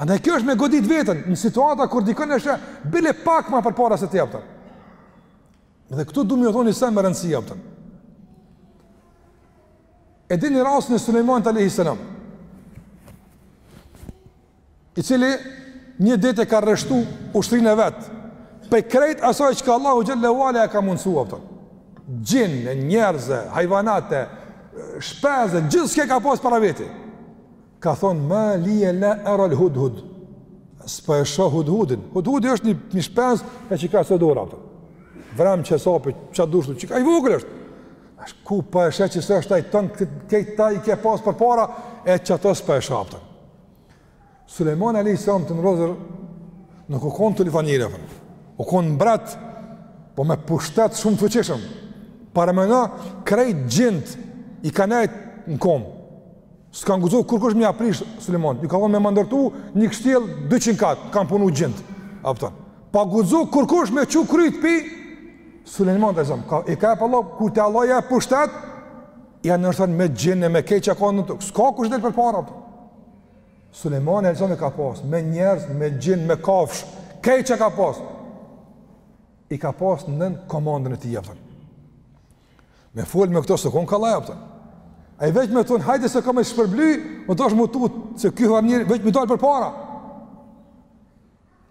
Andaj kjo është me godit veten në situata kur dikon e sheh bile pak më përpara se ti, a kupton. Dhe këtu du me ju thon ni sen me rëndësi, a kupton. E dini rastin e Sulejmanit alayhis salam. i cili një ditë e ka rreshtu ushtrinë e vet, pe krejt asaj çka Allahu xhallahu ala ia ka mundësu, a kupton. Xhinë, njerëz, hajvanate, shpezë, gjithçka ka pas para veti. Ka thonë, ma lije la eral hudhud. S'po e shoh hudhudin. Hudhudi është një, një shpezë e që ka sa dora, a kupton. Vremç e sapi, që dushtu, çka i vogël është. Ashtu kur pa e sheh që s'është taj tënë, krejt i ke pas përpara, e qato s'po e shoh. Sulejmani alejhi selam të nderuar nuk u kon tulifanier apo. U kon mbret, po me pushtet shumë të fuqishëm. Parameno krejt xhint i kanë nejt në kom. S'ka guxu kurkush me ia prish Sulejman. Ju ka thonë me ma ndërtu një kështjell 200 kat, kanë punu xhint. A kupton. Pa guxu kurkush me çu kryt pi Sulejman alejhi selam. I ka jep Allahu kur te Allah ja pushtet Ja nënshtron me xhinë, me krejt çka ka në tokë, s'ka kush del përpara, a kupton. Sulejmani alejhi selam e ka pas, me njerëz, me xhinë, me kafsh, krejt çka ka pas. I ka pas nën komandën e tij, a kupton. Me folë me këto s'u konë kollaj, a kupton. Ai veç me thonë, hajde se ka me shpërbly, mo të është me u tutë, se ky ha njeri, veç me dalë përpara.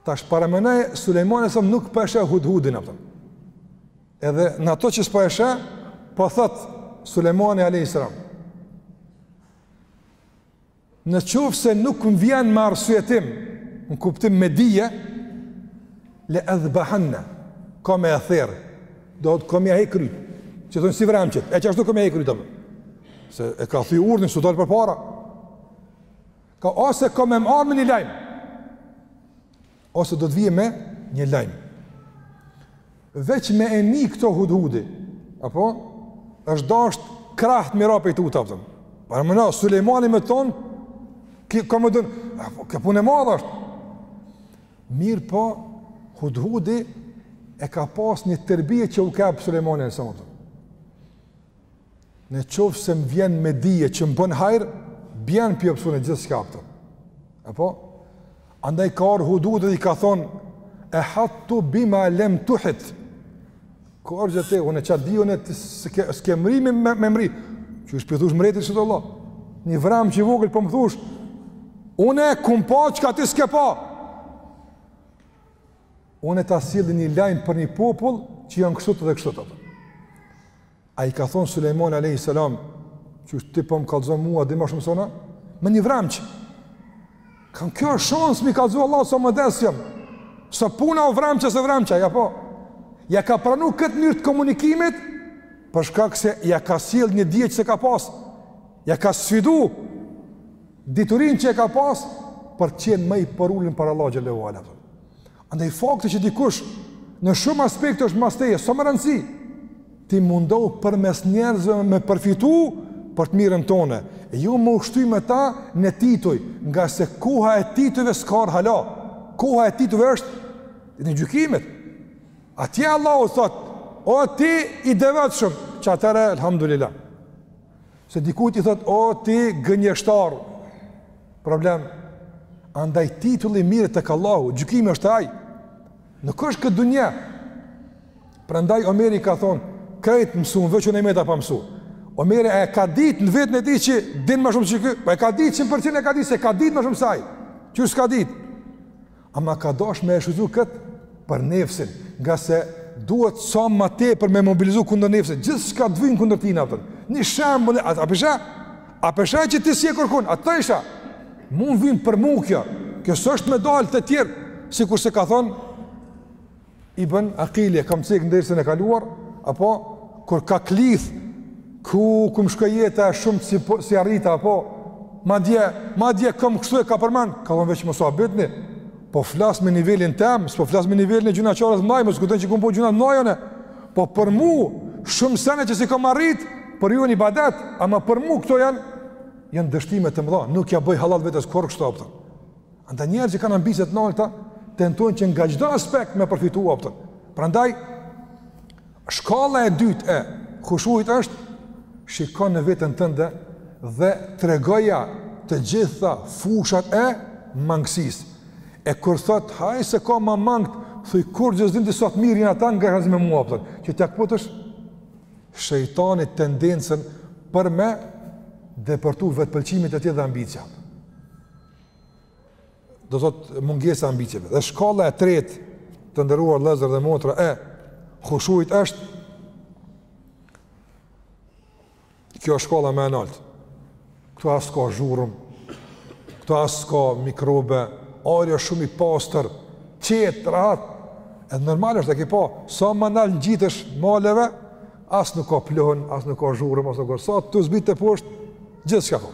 Tash parameno Sulejmani alejhi selam nuk po e sheh Hudhudin, a kupton. Edhe në ato që s'po e sheh, po thot Sulejmani alejhi selam. Në qoftë se nuk më vjen me arsyetim, në kuptim me dije, le edhbehanne, ka me e therë, do të kom me ja hek kryt, siç thonë si vremçit, e qashtu kom me ja hek kryt, se e ka thy urdhin, s'u dalë përpara, Ka ose ka me më ardh me një lajm, ose do të vijë me një lajm. Veç me i ni këto hudhudi, apo, është dashtë krahtë me i ra prej tutës, a kupton. Parameno, Sulejmani me të thonë, ki, ka me dënu, apo, ka punë e madhe është. Mirëpo, hudhudi e ka pas një terbije që u ka jep Sulejmani alejhi selam, Në qoftë se më vjen me dije që më bën hajr, bjen për jopësu në gjithçka, a kupton. E po? Andaj ka ardh hudhudi dhe i ka thonë, ehattu bima lem tuhit. Ka orë gjithë te, unë e qa di unë ti s'ke, s'ke mrri me, me, me mrri. Qysh pi thush mbretit së të Allah. Një vremç i vogël po më thush, unë e kum pa çka ti s'ke pa. Unë e ta sjelli një lajm për një popull që janë kështu të dhe kështu të të. A i ka thonë Sulejmani alejhi selam, qysh ti po më kallzon mua, di ma shumë se una? Me një vremç, kanë kjo është shans me i kallzu Allahut sa modest jam, s'o puna o vremç a s'o vremç, jo po, ja ka pranu këtë mënyrë të komunikimit, për shkak se ja ka sjellë një dije që s'e ka pasë, ja ka sfidu diturinë që e ka pasë, për t'qenë më i përulun para Allah xhel-le ue ala. Andaj fakti që dikush në shumë aspekte është mbas teje, s'o me rëndësi. Ti mundohu përmes njerëzve me përfitu për të mirën tonde. E jo me u shtyj me ta në tituj, ngase koha e titujve s'ka ardh hala. Koha e titujve është Ditën e Gjykimit. Aty Allahu thot, o ti i devotshëm, qatëherë, alhamdulillah. Se dikut i thot, o ti gënjeshtar, Problem, andaj titulli mirret tek Allahu, gjykimi është aj, nuk është këtë dunja. Prandaj Omeri ka thonë, krejt mësun, veç una meta pa mësu. Omeri e ka ditë në veten e tij që din më shumë se ky, po e ka ditë qind përqind e ka ditë, se ka ditë më shumë se aj, që s'ka ditë. Ama ka dash me e shfrytzu këtë për nefsin, ngase duhet sa ma tepër me mobilizu kundër nefsit, gjithçka të vyn kundër tina, kupton. Një shembull, a, a pe sheh, a pe sheh që ti s'je kërkun, a t'thojsha, mund vynë për mu kjo, kjo s'është me dalë te tjerët, sikurse ka thonë, Ibn Akili e kam cek në dersin e kaluar, apo kur ka klith, ku ku m'shkoi jeta e shumë s'i, po, s'i arrita, apo madje, madje kom kështu e ka përmen, ka thonë veç mos u habitni, po flas me nivelin tem, s'po flas me nivelin e gjynahqarëve t'mdhaj, mos kujtoni që kum bo gjynahe t'mdhaja, jo, po për mu, shumë sene që s'i kom arrit, për ju janë ibadet, ama për mu këto janë, janë dështime të mëdha, nuk ja bëj hallall vetes kurrë, kështu kupton. Andaj njerëz që kanë ambicie të nalta tentojnë që nga çdo aspekt me përfitu, kupton. Prandaj shkalla e dytë e hushuit është shiko në veten tënde dhe tregoja të gjitha fushat e mangësisë. E kur thot haj se ka më mangët, thuj kur do të zënë sot mirin ata nga ras me mua, kupton. Që t'ja këputësh shejtanit tendencën për me depërtu vetëpëlqimi te ti dhe ambicia. do thot mungesa e ambicieve. Dhe shkalla e tretë të nderuar vllezër dhe motra e hushuit është kjo është shkalla ma e naltë. Këtu as ka zhurmë, këtu as ka mikrobe, ajri shumë i pastër, qetë, rahat, edhe normal është e ke pa, sa ma nalt ngjitesh maleve, as nuk ka pluhun, as nuk ka zhurmë, as nuk ka, sa të zbritsh teposhtë, gjithçka ka.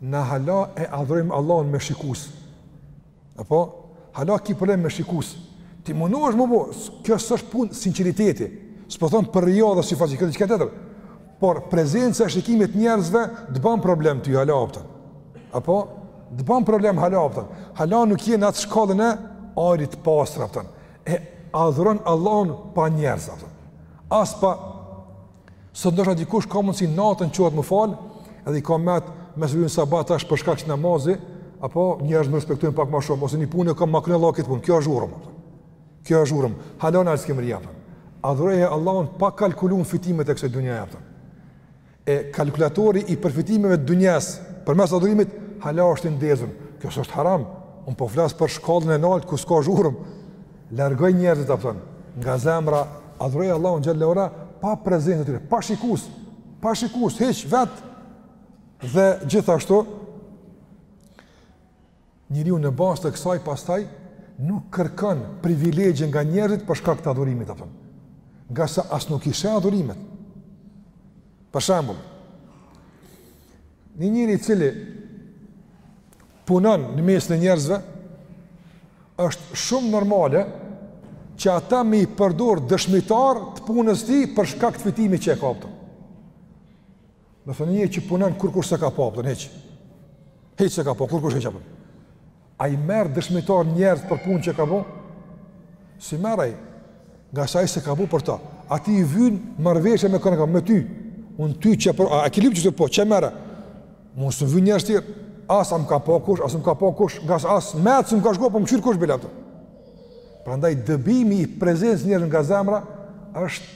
Na hala e adhurojmë Allahun me shikus. Apo hala ki problem me shikus. Ti mundohesh me bo, kjo s'është punë sinqeriteti. S'po thom për rija dhe sy e faqe këtë çka tjetër. Por prezenca e shikimit të njerëzve të bën problem ty hala, a kupton. Apo të bën problem hala, a kupton. Hala nuk je në atë shkallën e arit të pastër, a kupton. E adhuron Allahun pa njerëz, a kupton. As pa Sot ndoshta dikush ka mundsi natën çohet m'u fal, edhe i ka met mes, vjen sabah tash për shkak të namazit, apo njerëz më respektojnë pak më shumë ose një punë ka më kënë këtë punë. Kjo është zhurmë. Kjo është zhurmë. Hala na s'kemi rija, a kupton. Adhuroje Allahun pa kalkuluar fitimet e kësaj dunjaje, a kupton. E kalkulatori i përfitimeve të dunjas përmes adhurimit hala është i ndezur. Kjo s'është haram. Un po flas për shkallën e lartë ku s'ka zhurmë. Largoj njerëzit a kupton nga zemra, adhuroj Allahun xhele ve ala pa prezencën e tyre, pa shikus, pa shikus hiç vet. Dhe gjithashtu njeriu në bazë të kësaj pastaj nuk kërkon privilegje nga njerëzit për shkak të adhurimit, a kupton. Ngase as nuk i sheh adhurimet. Për shembull, një njeri i cili punon në mesin e njerëzve, është shumë normale që ata me i përdor dëshmitar të punës tij për shkak të fitimit që e ka, a kupton. Domethënë një që punon kurkush s'e ka pa, a kupton, hiç. Hiç s'e ka pa, a kupton, kurkush s'e ka pa, a kupton. A i merr dëshmitar njerëz për punë që ka bo? S'i merr ai, ngase s'e ka bo për ta. A ti i vyn marrëveshja me kërënë ka, me ty. Unë ty që për, a, a ki lypë që se po, që merë? Mu s'm'vyjnë njerëzit, as m'ka pa kush, as nuk ka pa kush, gas as mec nuk ka shkuar po m'kqyr kush bilato. Prandaj dëbimi i prezencës njerëzve nga zemra është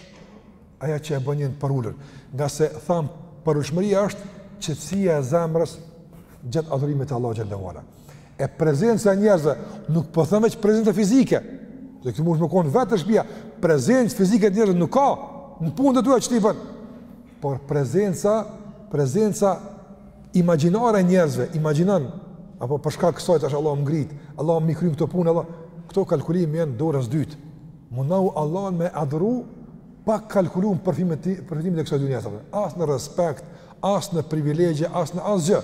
ajo që e bën njerin të përulun. Ngase thamë përulshmëria është qetësia e zemrës gjatë adhurimit të Allahut xhele ve ala. E prezenca e njerëzve nuk po them veç prezenca fizike. Do të mund të me kon vetë te shpia, prezencë fizike të njerëzve nuk ka. Në punët e tua që ti i bën. Por prezenca, prezenca imagjinare e njerëzve, imagjinon, apo për shkak kësaj tash Allahu më ngrit, Allahu më kryen këto punë, Allah, këto kalkulime janë dorës dytë. Mundohu Allahun me adhuru pa kalkuluar përfitimet e, përfitimet e kësaj dynjaje. As në respekt, as në privilegje, as në asgjë.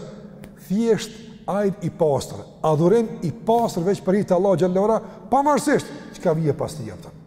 Thjesht ar i pastër, adhurim i pastër veç për hir të Allahut xhele ve ala, pavarësisht çka vije pas tij, a kupton.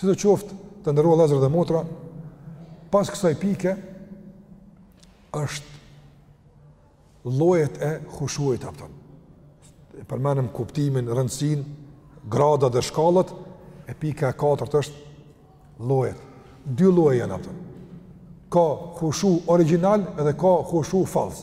Sido qoftë, të nderuar vëllezër dhe motra, pas kësaj pike, është llojet e hushuit, a kupton. E përmendëm kuptimin, rëndësinë, gradat dhe shkallët, e pika e katërt është llojet. Dy lloje janë, a kupton. Ka hushu origjinal edhe ka hushu fals.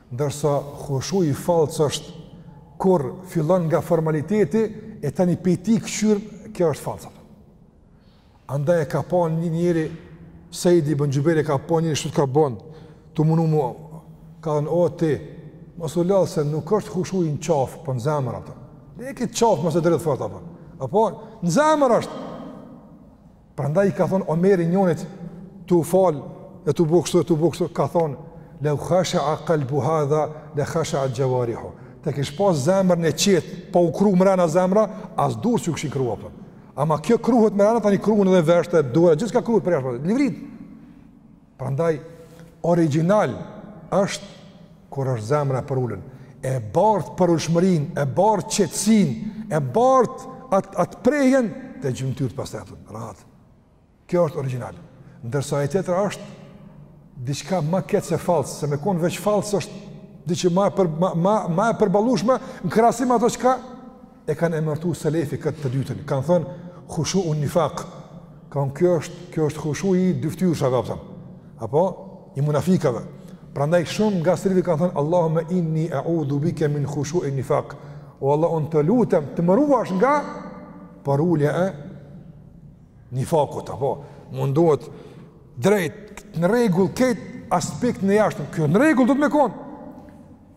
Ndërsa khushuji fallc është kur fillon nga formaliteti e tani pej tij kqyr kjo është fallc a pton. Andaj e ka pa një njeri Seid ibën Xhubejri e ka pa njëri shtu ka bon tu munu mua ka thënë o ti mos u lodh se nuk është khushuji në qafë po në zemër a pton. Ne e këtë qafë mos e dredh fort apo. Apo në zemër është. Prandaj i ka thon Omeri njonit tu fal e tu bo kështu e tu bo kështu, ka thon lau khasha'a qalbu hadha la khasha'a jawarihu. Të kish pas zemrën e qetë, pa u kru mrena zemra, as durt s'ju kishin kru a pton. Ama kjo kruhet mrena, tani kruhen edhe veshtë, dora, gjithçka kruhet përjashta, livrit. Prandaj origjinal është kur është zemra e përulën, e bart përulshmërinë, e bart qetësinë, e bart at at prehjen te gjymtyrët pastaj atë rahat. Kjo është origjinal. Ndërsa e tjetra është diçka ma keq se fallc, se me kon veç fallc është diçka ma për ma ma e përballueshme në krahasim ato çka e kanë emërtu selefi këtë të dytën, kanë thënë khushu'un nifak, kanë kjo është, kjo është khushuji dyftyrshave a pton, apo i munafikave, prandaj shumë nga selefi kanë thënë Allahume inni eudhu bike min khushu'in nifak, o Allah unë të lutem të më ruash nga përulja e nifakut, apo mundohet drejt në rregull kejt aspektin e jashtëm, kjo në rregull do të me konë,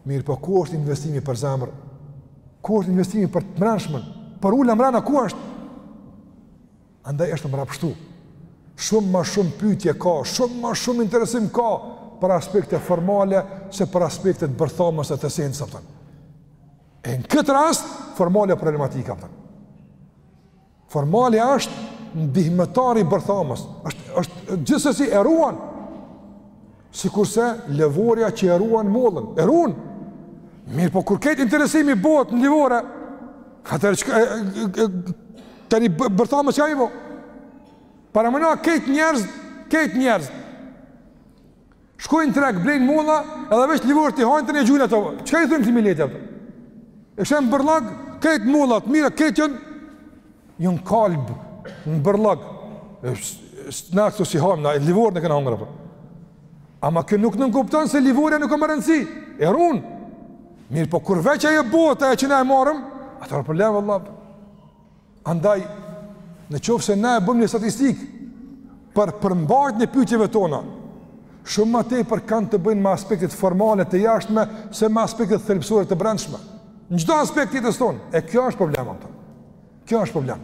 Mirëpo ku është investimi për zemër? Ku është investimi për të mbrendshmen? Përulja mrena ku është? Andaj është mbrapshtu. Shumë ma shumë pyetje ka, shumë ma shumë interesim ka për aspekte formale se për aspektet e bërthamës e të esencës a pton. E në këtë rast formale problematika a pton. Formale është ndihmëtar i bërthamës, është, është gjithsesi e ruan, sikurse lëvorja që e ruan mollën, e ruan, mirëpo kur kejt interesimi bëhet në livore, atëherë e, e, e, tani bërthamës çka i bo, parameno kejt njerëz, kejt njerëz, Shkojnë treg, blejnë molla, edhe veç livoret i hajnë tani gjujnë ato. Çka i thojnë këtij mileti a pton? E sheh në bërllog, kejt mollat, mira, kejt janë, janë kalbë, në bërllog. E shtë në akso si hajmë, na e livoren e kena hangër a pton. Ama kjo nuk nënkupton se livorja nuk ka rëndësi, e run. Mirëpo kur veç e bota e që na e marrim, atëherë problem, vallah. Andaj, në qoftë se ne e bëmë një statistikë për përmbajtjen e pyetjeve tona, shumë ma tepër kanë të bëjnë me aspektet formale të jashtme, se me aspektet thelpësore të brendshme. Në çdo aspekt jetës tonë, e kjo është problem, a kupton. Kjo është problem.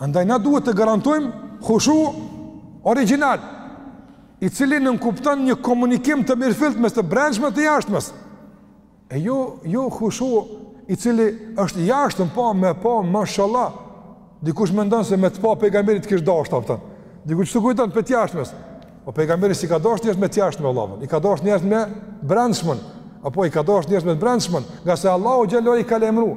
Andaj, na duhet të garantojmë hushu origjinal, i cili nënkupton një komunikim të mirëfilt mes të brendshmes e të jashtmes. E jo, jo khushu i cili është jashtëm po me pa mashallah. Dikush mendon se me të pa pejgamberi të kish dashtë, a kupton. Dikush kështu kujton prej të jashtmes. Po pejgamberi s'i ka dashtë njerëzit me të jashtme, Allahu. i ka dashtë njerëzit me brendshmen. Apo i ka dashtë njerëzit me brendshmen, ngase Allahu xhallahu i ka lajmëru.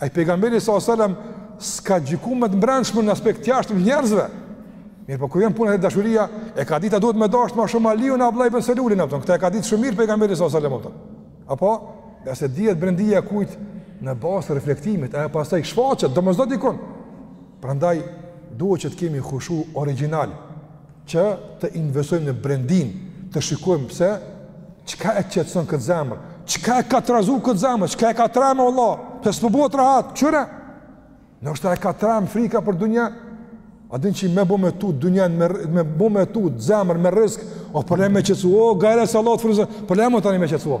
Ai pejgamberi sa selam s'ka gjyku me të mbrendshme në aspekt të jashtëm njerëzve. Mirëpo kur vjen puna te dashuria, e ka ditë a duhet me dashtë ma shumë Aliun a Abdullah ibn Selulin, a kupton, këtë e ka ditë shumë mirë pejgamberi sa selam, a kupton. Apo, pasi dihet brendia e kujt në bazë të reflektimit, ajo pastaj shfaqet domosdo dikun. Prandaj duhet që të kemi hushu origjinal. që të investojmë në brendinë, të shikojmë pse, çka e qetëson këtë zemër, çka e ka trazu këtë zemër, çka e ka tremë, vallë, pse s'po bohet rahat, kqyre. Ndoshta e ka tremë frika për dunja, a din qysh me bo me tut dunja, me, me bo me tut zemër, me rizk, o po le me e qetësu, o gajre se Allah të fruzë, po le, o tani me qetësu,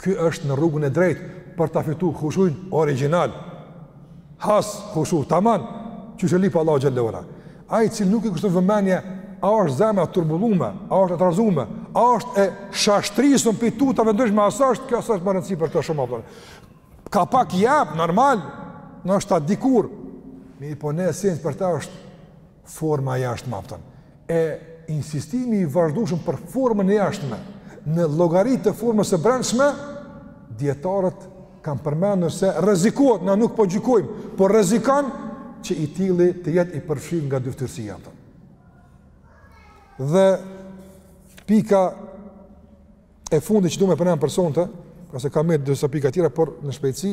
Ky është në rrugën e drejtë për ta fitu khushuin origjinal. Has khushu tamam, qysh e lyp Allahu xhallahu ala. Ai i cili nuk i kushton vëmendje, a është zemra turbullume, a është e trazume, a është e shashtrisme prej tutave ndryshme, as s'është me rëndësi për këta shumë, a kupton. Ka pak jap normal, ndoshta dikur. Mirëpo në esencë për ta është Forma e jashtme, a kupton, e insistimi i vazhdueshëm për formën e jashtme, në llogari të formës së brendshme, dijetarët kanë përmendur se rrezikohet, na nuk po gjykojmë, por rrezikon që i tilli të jetë i përfshirë nga dyfytyrësia. Dhe pika e fundit që du me përmend për sonte, se ka edhe disa pika tjera, por në shpejtësi,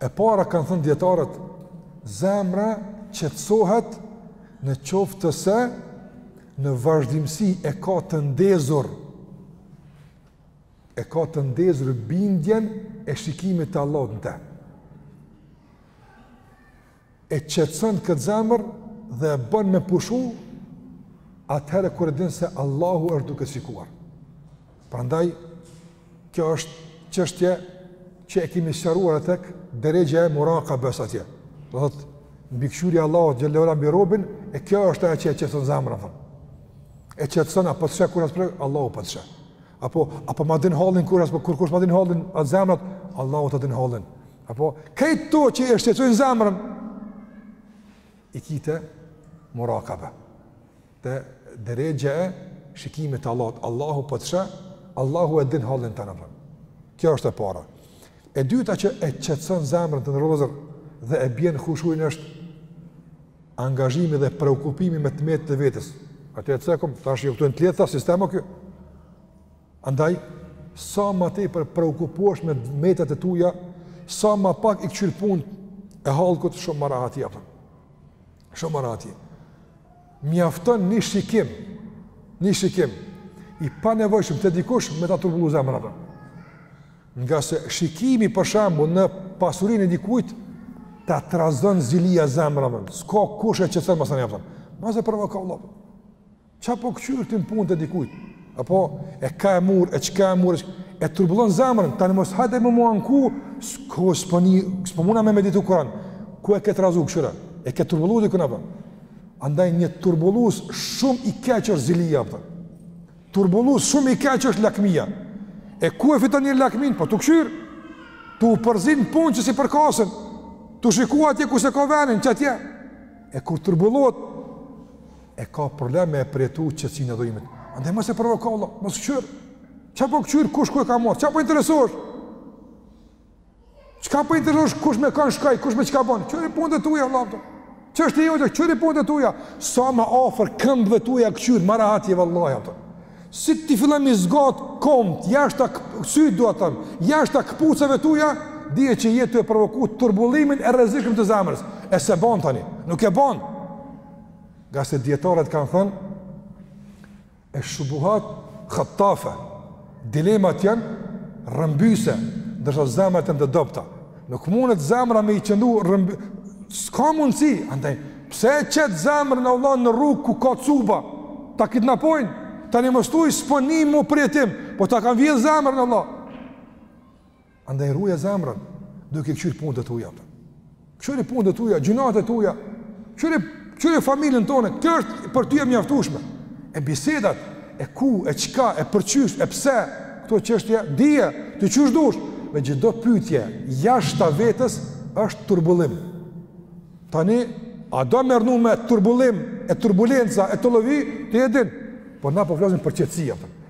E para kanë thënë dijetarët, zemra qetësohet në qoftë se në vazhdimësi e ka të ndezur e ka të ndezur bindjen e shikimit të Allahut në të. e qetëson këtë zemër dhe e bën me pushu, atëherë kur e din se Allahu është duke shikuar. Prandaj kjo është çështje që e kemi sqaruar tek derexhja e murakabes atje. Do thotë mbikëqyrja e Allahut xhallahu ala mbi robin e kjo është ajo që e qetëson zemrën atë. E qetëson apo të sheh kush a s'po, Allahu po të sheh. Apo apo ma din hallin kur as po kur kush ma din hallin atë zemrat Allahu ta din hallin. Apo, krejt këto që e shqetësojnë zemrën, i kite murakabe. Dhe deregje e shikimit t'Allahit, Allahu po të sheh, Allahu e din hallin tan, apo. Kjo është e para. E dyta që e qetëson zemrën te namazi dhe e bjen hushuin është angazhimi dhe preokupimi me të metat e vetes. Atë e cekëm, tash e kuptojmë ma lehtë, sistem o ky. Andaj, sa ma tepër preokupohesh me metat e tuja, sa ma pak i këqyr punët e hallkut, shumë ma rahat je, a pton. Shumë ma rahat je. Mjafton një shikim, një shikim, i panevojshëm te dikush me ta turbullu zemrën, a vlla. Ngase shikimi për shembull në pasurinë e dikujt, ta trazon zilia zemrën, a vlla. S'ka kush e qetëson mastanej, a pton. Mos e provoko, a vlla. Ça po këqyr ti në punët e dikujt? Apo, e kah e mur, e çka e mur, e turbullon zemrën, tani mos hajde m'u anku, s'ko, s'po një, s'po muj me meditu Kuran, ku e ke trazu, këqyre, e ke turbullu dikun, a pton, andaj një turbullus shumë i keq është zilia, a pton, turbullus shumë i keq është lakmia, e ku e fiton njeri lakminë, po tu këqyr, tu u përzi n'punë që s'i përkasin, tu shiku atje ku s'e ka venin, që atje, e kur turbullohet, e ka problem me e përjetu qetësinë e duhur. Andaj mos e provoko, a vlla, mos këqyr. Ça po këqyr, kush ku e ka marrë, ça po interesohesh? Ça po interesohesh, kush me kan shkoi, kush me çka ban? Kqyri punët e tuja, a vlla, pton. Që është i jote, kqyri punët e tuja. Sa ma afër kambëve tuja këqyr, ma rahat je vlla, pton. Si të fillon me i zgatë kamët jashta, sytë du me thanë, jashta këpucëve tuja, dije që je tu e provoku turbullimin e rrezikimin e zemrës. E s'e ban tani, nuk e ban. Ngase dijetarët kanë thënë, esh-shubuhat hattafe, dilemat janë rrëmbyese, ndërsa zemrat janë të dobta. Nuk mundet zemra me i qëndu rrëmby... S'ka mundësi, andaj, pse e qet zemrën, a vlla, në rrugë ku ka cuba, ta kidnapojnë, tani mos thuj s'po ni mo përjetim, po ta kanë vjedh zemrën, a vlla. Andaj ruja zemrën duke i kqyr punët e tuja. Kqyri punët e tuja, gjynahet e tuja. Kqyr kqyre familjen tane, kjo është për ty e mjaftueshme. E bisedat e ku, e çka, e për qysh, e pse këto çështje dije, ti qysh dush, ama çdo pyetje jashta vetes është turbullim. Tani a do me rrnu me turbullim, e turbulenca, e tollovi, ti e din. Po na po flasim për qetësi, a pton?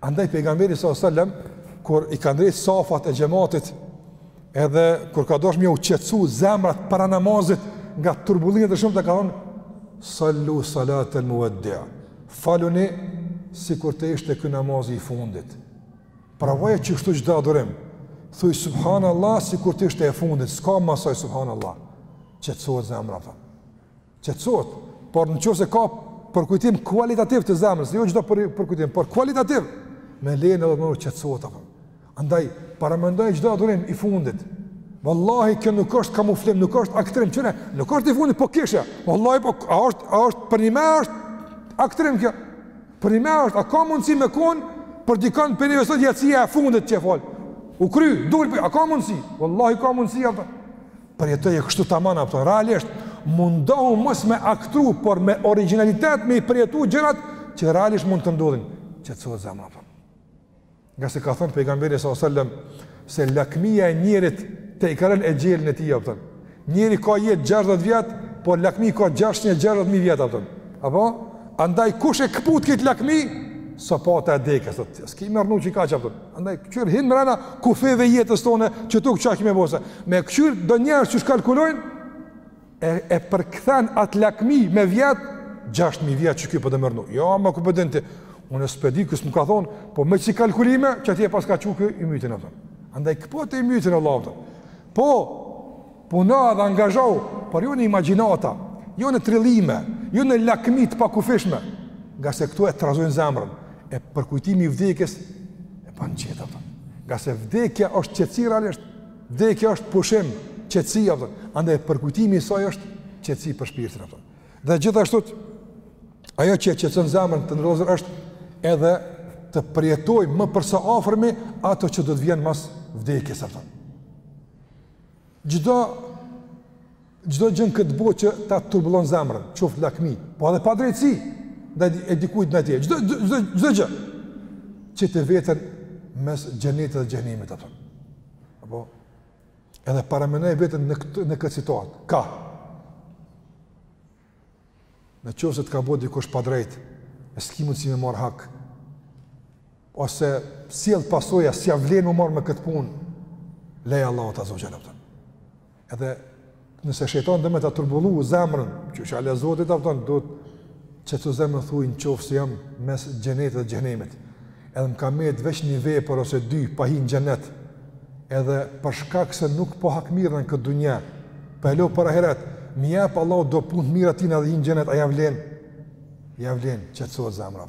Andaj pejgamberi sallallahu alajhi wasallam kur i ka ndreq safat e xhamatit, edhe kur ka dasht me u qetësu zemrat para namazit nga turbullimet e shumta ka thonë sallu salatal muwaddi'. Faluni sikur të ishte ky namazi i fundit. Provoje që kështu çdo adhurim. Thuaj subhanallah sikur të ishte e fundit, s'ka mas saj subhanallah. Qetësohet zemra. Fa. qetësohet, por në qofë se ka përkujtim kualitativ të zemrës, jo çdo përkujtim, por kualitativ, me lejen e të Madhëru qetësohet, apëton. Andaj, paramendoje çdo adhurim i fundit, Wallahi kjo nuk është kamuflim, nuk është aktrim, çfarë? Nuk është i fundit, po kishe. Wallahi po a është a është përnime është aktrim kjo. Përnime është, a ka mundësi me kon për dikon prej nesh sot jacia e fundit që e fal. U kry, dul, a ka mundësi? Wallahi ka mundësi apo? Përjetoje kështu taman, apëton, realisht, mundohu mos me aktru, por me originalitet me i përjetu gjërat që realisht mund të ndodhin, qetësohet zemra, apëton. Ngase ka thënë pejgamberi s.a.s. se lakmia e njerit tejkalon exhelin e tij, apëton. Njeri ka jetë 60 vjetë, por lakmi ka 660.000 vjetë, apëton. Apo? Andaj, kush e këput këtë lakmi, sopata e dekës, apëton. S'ki me rrnu qikaq, apëton. Andaj këqyr hin mrena kufijve jetës tone qetu çka ki me bo. Se me këqyr do njerëz qysh kalkulojnë e e përkthen at lakmi me vjet 6000 vjet që ky po do me rrnu. Jo, ma ku po e din ti? Unë s'po di kush s'më ka thon, po me çik kalkulime qatje e paska çu ky ymytin, apëton. Andaj këpute ymytin Allahu. Po, puno dhe angazhau, por jo në imagjinata, jo në trillime, jo në lakmi të pakufishme, ngase këto e trazojnë zemrën, e përkujtimi i vdekjes e ban qetë, apëton. Ngase vdekja është qetësi realisht, vdekja është pushim, qetësi, andaj përkujtimi i saj është qetësi për shpirtin, apëton. Dhe gjithashtu ajo që e qetëson zemrën të nderuar vëllezër është edhe të përjetojmë për së afërmi ato që do të vjen mas vdekjes, apëton. Çdo, çdo gjë në këtë botë që ta turbullon zemrën, qoftë lakmi, po edhe padrejtësi e dikujt ndaj teje, çdo, çdo, çdo gjë, qite veten mes xhenetit dhe xhehenemit, apëton. Apo, Edhe paramenoje veten në këtë në këtë situatë. Ka. Në qoftë se të ka bo dikush padrejt, e s'ki mundësi me marr hak. Ose sjell pasoja, s'ja vlen me u marr me këtë punë. Leja Allahut azze ue xhel, apëton. Edhe Nëse shejtani do me ta turbullu zemrën, që ia le Zotit, apëton, duhet qetësu zemrën thuj në qofë se jam mes xhenetit dhe xhehenemit. Edhe më ka metë veç një vepër ose dy pa hi në xhenet, edhe për shkak se nuk po hakmirrna n' këtë dunja, po e lo për ahiret, m'i jep Allahu do punë të mira t'tina dhe hi në xhenet, a ja vlen? Ja vlen, qetësohet zemra,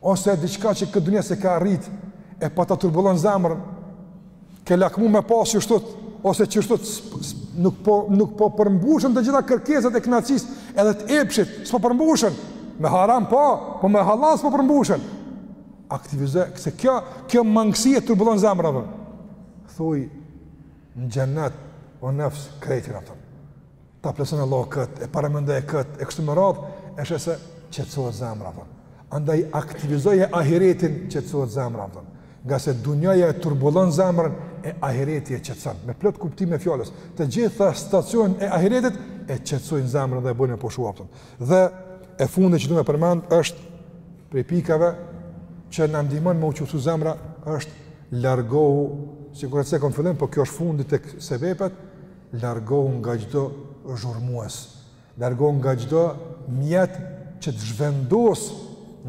Ose diçka që n'kët dunja s'e ke arrit, e pra ta turbullon zemrën, ke lakmu me pas qështu, ose qështu, nuk po, nuk po përmbushen të gjitha kërkesat e knaqsisë, edhe të epshit, s'po përmbushen, me haram po, po me hallall s'po përmbushen, aktivizoje, se kjo, kjo mangësi e turbullon zemrën, dhe, thuj, në xhenet, o nefs, krejt i ke, a pton, Ta plotëson Allahu kët, e paramendoje kët, e kështu me radhë, e sheh se qetësohet zemra a pton. Andaj aktivizoje ahiretin, qetësohet zemra a pton. Ngase dunjaja e turbullon zemrën e ahireti e qetëson. Me plot kuptimin e fjalës, të gjitha stacionet e ahiretit e qetësojnë zemrën dhe e bëjnë me pushu a pton. Dhe e fundit që du me përmend është prej pikave që na ndihmon me u qetësu zemra është largohu, sikurse n'fillim, por kjo është fundi tek sebepet, Largohu nga çdo zhurmues, largohu nga çdo mjet që të zhvendos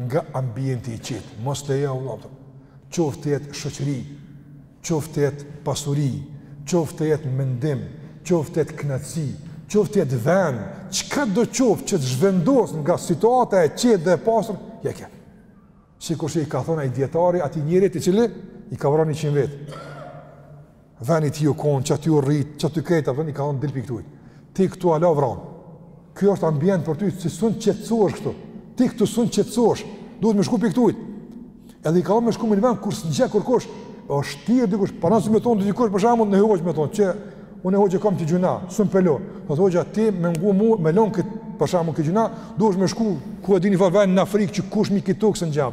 nga ambienti i qetë, mos lejo vëlla, qoftë të jetë shoqëri, qoftë të jetë pasuri, qoftë të jetë mendim, qoftë të jetë kënaqësi, qoftë të jetë vend, çkado qoftë që të zhvendos nga situata e qetë dhe e pastër, ik. Sikurse i ka thënë ai dietari atij njeriu i cili i ka vrarë 100 vetë. Veni ti je kon, qaty je rrit, qaty krejt, a pton i ka thonë dil pi këtu. Ti këtu hala vran. Ky është ambient për ty, ti s'un qetësohesh këtu. Ti këtu s'un qetësohesh. Duhet me shku pi këtu. Edhe i ka me shku në një vend ku s'të njeh kurkush. Është ti dikush, pra nëse më thon dikush për shembull hoxhë më thon që unë hoxhë e kam kët gjynah, s'un pe lo. Po thoja ti me ngu mu, me lon kët për shembull kët gjynah, duhet me shku ku e dini far vend në Afrikë që kush në kit tokë s'të njeh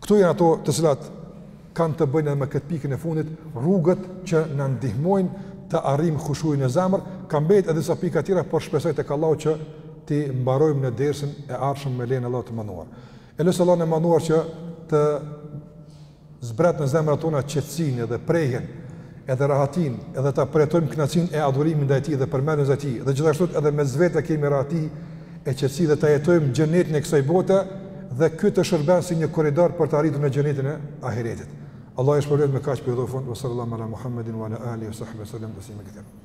Këto janë ato të cilat kanë të bëjnë edhe me këtë pikën e fundit, rrugët që na ndihmojnë ta arrijmë hushuin në zemër, ka mbetë edhe disa pika tjera, por shpresoj tek Allahu që t'i mbarojmë në dersin e ardhshëm me lejen e Allahut të madhëruar. E lus Allahun e madhëruar që të zbresë në zemrat tona qetësinë dhe prehjen edhe rahatinë, edhe ta përjetojmë kënaqësinë e adhurimit ndaj tij dhe përmendjes së tij. Dhe gjithashtu edhe me vete kemi rahati e qetësi dhe ta jetojmë xhenetin e kësaj bote dhe ky të shërbejë si një korridor për të arritur në xhenetin e ahiretit. Allahu ju shpërbleftë me kaq përfundojmë, sallallahu ala Muhammedin wa ala alihi wa sahbihi sallam taslima katira.